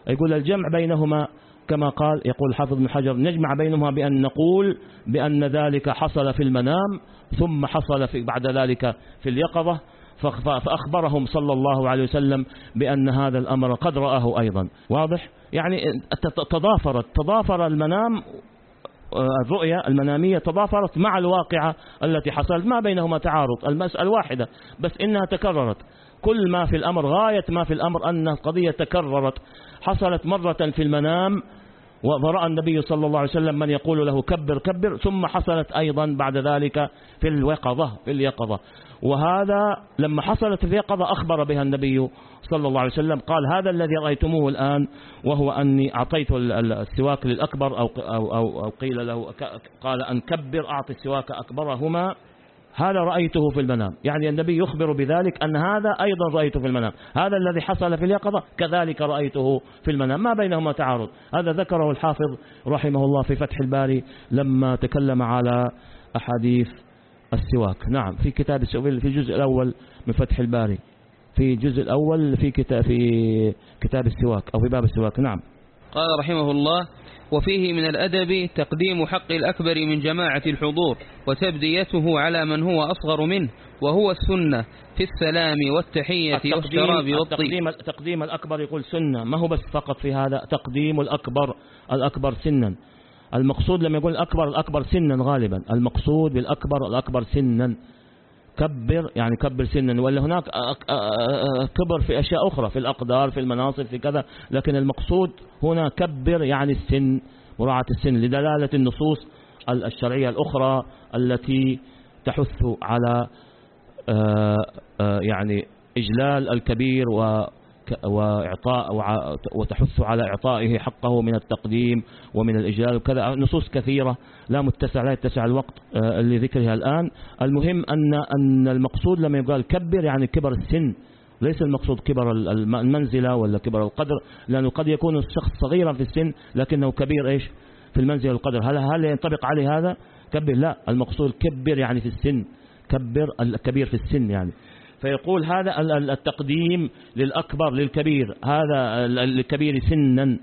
يقول الجمع بينهما كما قال يقول حافظ بن حجر نجمع بينهما بأن نقول بأن ذلك حصل في المنام ثم حصل في بعد ذلك في اليقظة فأخبرهم صلى الله عليه وسلم بأن هذا الأمر قد رآه أيضا. واضح؟ يعني تضافرت تضافر المنام الرؤية المنامية تضافرت مع الواقعة التي حصلت ما بينهما تعارض المسألة واحدة بس إنها تكررت. كل ما في الأمر غاية ما في الأمر أن القضية تكررت. حصلت مرة في المنام ورأى النبي صلى الله عليه وسلم من يقول له كبر كبر ثم حصلت أيضا بعد ذلك في اليقظة في اليقظة. وهذا لما حصلت في اليقظة أخبر بها النبي صلى الله عليه وسلم قال هذا الذي رأيتموه الآن وهو أني أعطيت السواك للأكبر أو, أو, أو, أو قيل له قال أن كبر أعطي السواك أكبرهما. هذا رأيته في المنام. يعني النبي يخبر بذلك أن هذا أيضا رأيته في المنام. هذا الذي حصل في اليقظة كذلك رأيته في المنام. ما بينهما تعارض. هذا ذكره الحافظ رحمه الله في فتح الباري لما تكلم على أحاديث السواك. نعم في كتاب في الجزء الأول من فتح الباري. في الجزء الأول في كتاب في كتاب السواك أو في باب السواك. نعم. قال رحمه الله وفيه من الأدب تقديم حق الأكبر من جماعة الحضور وتبديته على من هو أصغر منه وهو السنة في السلام والتحية والشراب والطيب. تقديم, تقديم الأكبر يقول سنة ما هو بس فقط في هذا؟ تقديم الأكبر الأكبر سنا. المقصود لما يقول الأكبر الأكبر سنا غالبا. المقصود بالأكبر الأكبر سنا. كبر يعني كبر سنا. ولا هناك كبر في أشياء أخرى في الأقدار في المناصب في كذا. لكن المقصود هنا كبر يعني السن مراعاة السن لدلالة النصوص الشرعية الأخرى التي تحث على يعني إجلال الكبير وإعطاء وتحث على إعطائه حقه من التقديم ومن الإجلال وكذا. نصوص كثيرة لا متسع لا يتسع الوقت آه، لذكرها الآن. المهم أن أن المقصود لما يقال كبر يعني كبر السن. ليس المقصود كبر المنزلة ولا كبر القدر لأنه قد يكون الشخص صغيرا في السن لكنه كبير إيش؟ في المنزلة والقدر. هل هل ينطبق عليه هذا؟ كبر لا. المقصود كبر يعني في السن. كبر الكبير في السن يعني. فيقول هذا التقديم للأكبر للكبير. هذا الكبير سنا.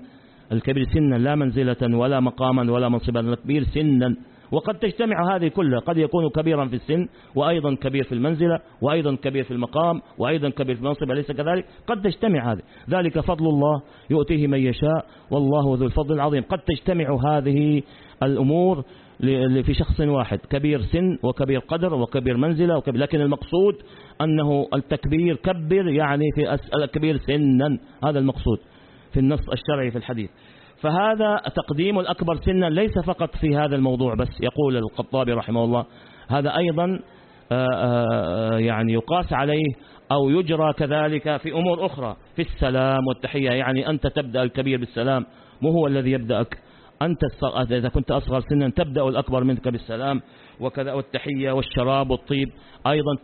الكبير سنا لا منزلة ولا مقاما ولا منصبا. الكبير سنا. وقد تجتمع هذه كلها. قد يكون كبيرا في السن وأيضا كبير في المنزلة وأيضا كبير في المقام وأيضا كبير في المنصب أليس كذلك؟ قد تجتمع هذه. ذلك فضل الله يؤتيه من يشاء. والله ذو الفضل العظيم. قد تجتمع هذه الأمور في شخص واحد. كبير سن وكبير قدر وكبير منزلة وكبير. لكن المقصود أنه التكبير كبر يعني في الكبير سنا هذا المقصود في النص الشرعي في الحديث. فهذا تقديم الأكبر سنا ليس فقط في هذا الموضوع بس يقول القطابي رحمه الله هذا أيضا آه، آه، يعني يقاس عليه أو يجرى كذلك في أمور أخرى في السلام والتحية يعني أنت تبدأ الكبير بالسلام مو هو الذي يبدأك. أنت إذا كنت أصغر سنا تبدأ الأكبر منك بالسلام وكذا والتحية والشراب والطيب. أيضا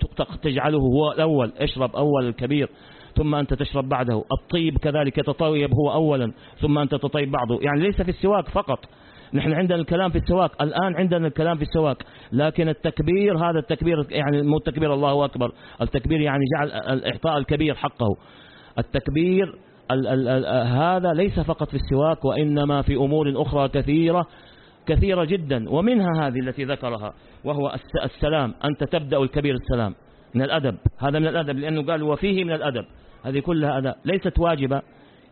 تجعله هو الأول. اشرب أول الكبير. ثم أنت تشرب بعده. الطيب كذلك يتطيب هو أولا. ثم أنت تطيب بعضه. يعني ليس في السواك فقط. نحن عندنا الكلام في السواك. الآن عندنا الكلام في السواك. لكن التكبير هذا التكبير يعني مو التكبير الله أكبر. التكبير يعني جعل الإعطاء الكبير حقه. التكبير ال ال ال هذا ليس فقط في السواك وإنما في أمور أخرى كثيرة كثيرة جدا ومنها هذه التي ذكرها وهو السلام أنت تبدأ الكبير السلام من الأدب. هذا من الأدب لأنه قال وفيه من الأدب. هذه كلها أدب ليست واجبة.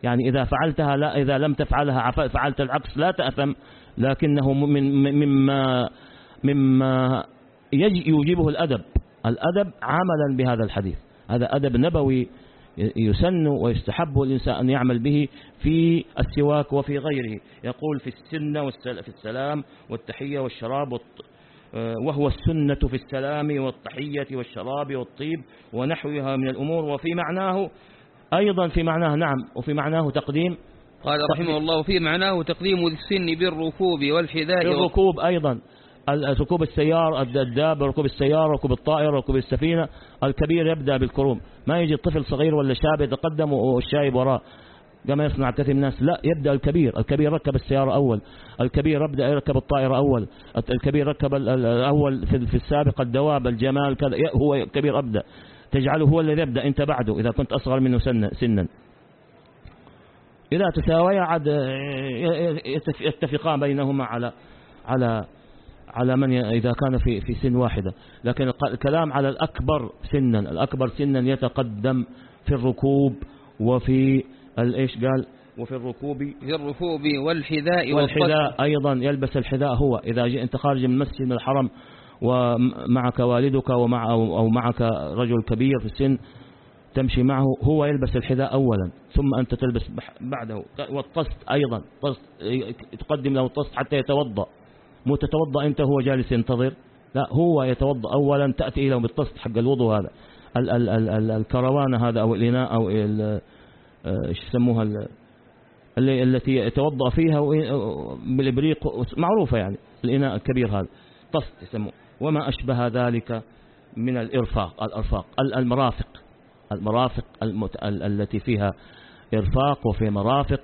يعني إذا فعلتها لا إذا لم تفعلها فعلت العكس لا تأثم لكنه من مما مما يوجبه الأدب. الأدب عملا بهذا الحديث. هذا أدب نبوي يسن ويستحب الإنسان أن يعمل به في السواك وفي غيره. يقول في السنة في السلام والتحية والشراب وهو السنة في السلام والتحية والشراب والطيب ونحوها من الأمور. وفي معناه أيضا في معناه نعم وفي معناه تقديم. قال رحمه الله في معناه تقديم السن بالركوب والحذاء بالركوب أيضا. ركوب السيارة الدابة ركوب السيارة ركوب الطائرة ركوب السفينة الكبير يبدأ بالكروم. ما يجي طفل صغير ولا شاب يتقدم والشايب وراء كما يصنع كثير من الناس. لا يبدأ الكبير. الكبير ركب السيارة أول. الكبير يبدأ يركب الطائرة أول. الكبير ركب الأول في السابق الدواب الجمال كذا. هو كبير أبدأ. تجعله هو الذي يبدأ. أنت بعده إذا كنت أصغر منه سنا, سنا. إذا تساويا عد يتفقان بينهما على على على من إذا كان في في سن واحدة. لكن الكلام على الأكبر سنا الأكبر سنا يتقدم في الركوب وفي الايش قال؟ وفي الركوب في الركوب والحذاء والحذاء أيضا يلبس الحذاء هو. إذا أنت خارج من المسجد من الحرم ومعك والدك ومع أو معك رجل كبير في السن تمشي معه هو يلبس الحذاء أولا. ثم أنت تلبس بعده. والطست أيضا. طست تقدم له الطست حتى يتوضأ. مو تتوضأ أنت هو جالس ينتظر؟ لا هو يتوضأ. أولا تأتي إليه بالطست حق الوضوء هذا. ال ال ال الكروان هذا أو الإناء أو آه، إيش يسموها التي يتوضأ فيها بالإبريق معروفة يعني الإناء الكبير هذا. طست يسموه. وما أشبه ذلك من الإرفاق الأرفاق المرافق. المرافق المت... التي فيها إرفاق وفي مرافق.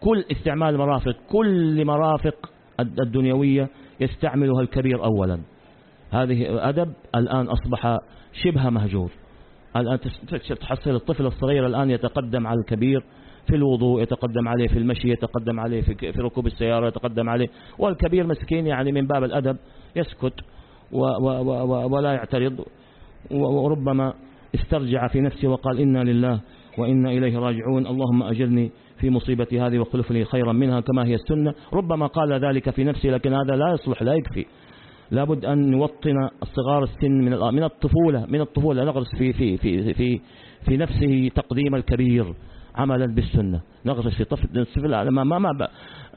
كل استعمال مرافق كل مرافق الدنيوية يستعملها الكبير اولا. هذه أدب الآن أصبح شبه مهجور. الآن تحصل الطفل الصغير الآن يتقدم على الكبير في الوضوء يتقدم عليه في المشي يتقدم عليه في, في ركوب السيارة يتقدم عليه. والكبير مسكين يعني من باب الأدب يسكت و و و ولا يعترض. وربما استرجع في نفسه وقال إنا لله وإنا إليه راجعون. اللهم أجرني في مصيبتي هذه واخلف لي خيرا منها كما هي السنة. ربما قال ذلك في نفسه لكن هذا لا يصلح لا يكفي. لابد أن نوطن الصغار السن من من الطفولة من الطفولة. نغرس في في في في في نفسه تقديم الكبير عملا بالسنة. نغرس في طفل الطفل ما ما ما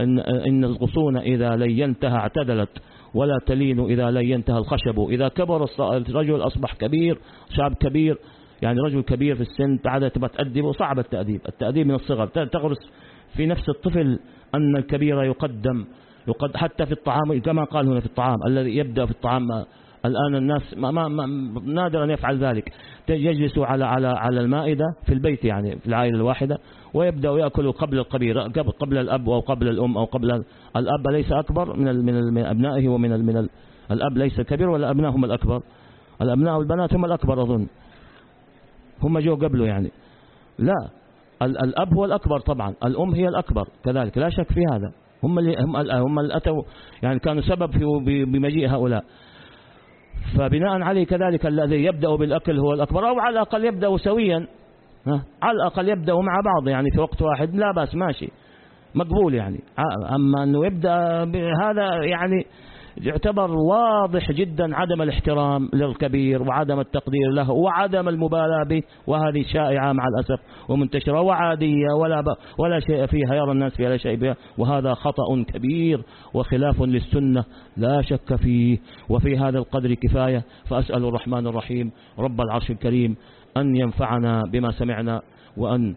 إن, إن الغصون إذا لينتها اعتدلت ولا تلين إذا لينتها الخشب. إذا كبر الرجل أصبح كبير شاب كبير يعني رجل كبير في السن بعد تبغى تأدبه صعب التأديب. التأديب من الصغر. تغرس في نفس الطفل أن الكبير يقدم يقد حتى في الطعام كما قال هنا في الطعام الذي يبدأ في الطعام الآن الناس ما ما ما نادر أن يفعل ذلك. يجلس على على على المائدة في البيت يعني في العائلة الواحدة ويبدأ يأكل قبل القبيل قبل الأب أو قبل الأم أو قبل الأب. ليس أكبر من من أبنائه ومن من الأب ليس كبير ولا أبناء هم الأكبر. الأبناء والبنات هم الأكبر أظن. هم جو قبله يعني. لا الأب هو الأكبر طبعا الأم هي الأكبر كذلك لا شك في هذا. هم اللي هم هم اللي أتوا يعني كانوا سبب في بمجيء هؤلاء. فبناء عليه كذلك الذي يبدأ بالأكل هو الأكبر أو على الأقل يبدأ سويا على الأقل يبدأ مع بعض يعني في وقت واحد لا بأس ماشي مقبول يعني. أما أنه يبدأ بهذا يعني يعتبر واضح جدا عدم الاحترام للكبير وعدم التقدير له وعدم المبالاة به وهذه شائعة مع الأسف ومنتشرة وعادية ولا, ولا شيء فيها يرى الناس فيها لا شيء بها وهذا خطأ كبير وخلاف للسنة لا شك فيه وفي هذا القدر كفاية. فأسأل الرحمن الرحيم رب العرش الكريم أن ينفعنا بما سمعنا وأن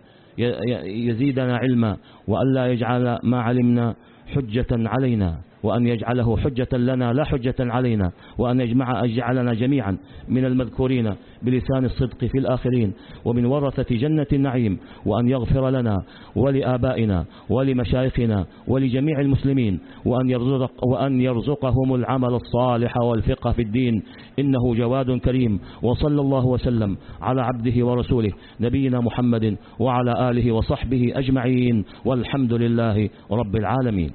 يزيدنا علما وأن لا يجعل ما علمنا حجة علينا. وأن يجعله حجة لنا لا حجة علينا وأن يجمع يجعلنا جميعا من المذكورين بلسان الصدق في الآخرين ومن ورثة جنة النعيم وأن يغفر لنا ولآبائنا ولمشايخنا ولجميع المسلمين وأن, يرزق وأن يرزقهم العمل الصالح والفقه في الدين. إنه جواد كريم وصلى الله وسلم على عبده ورسوله نبينا محمد وعلى آله وصحبه أجمعين والحمد لله رب العالمين.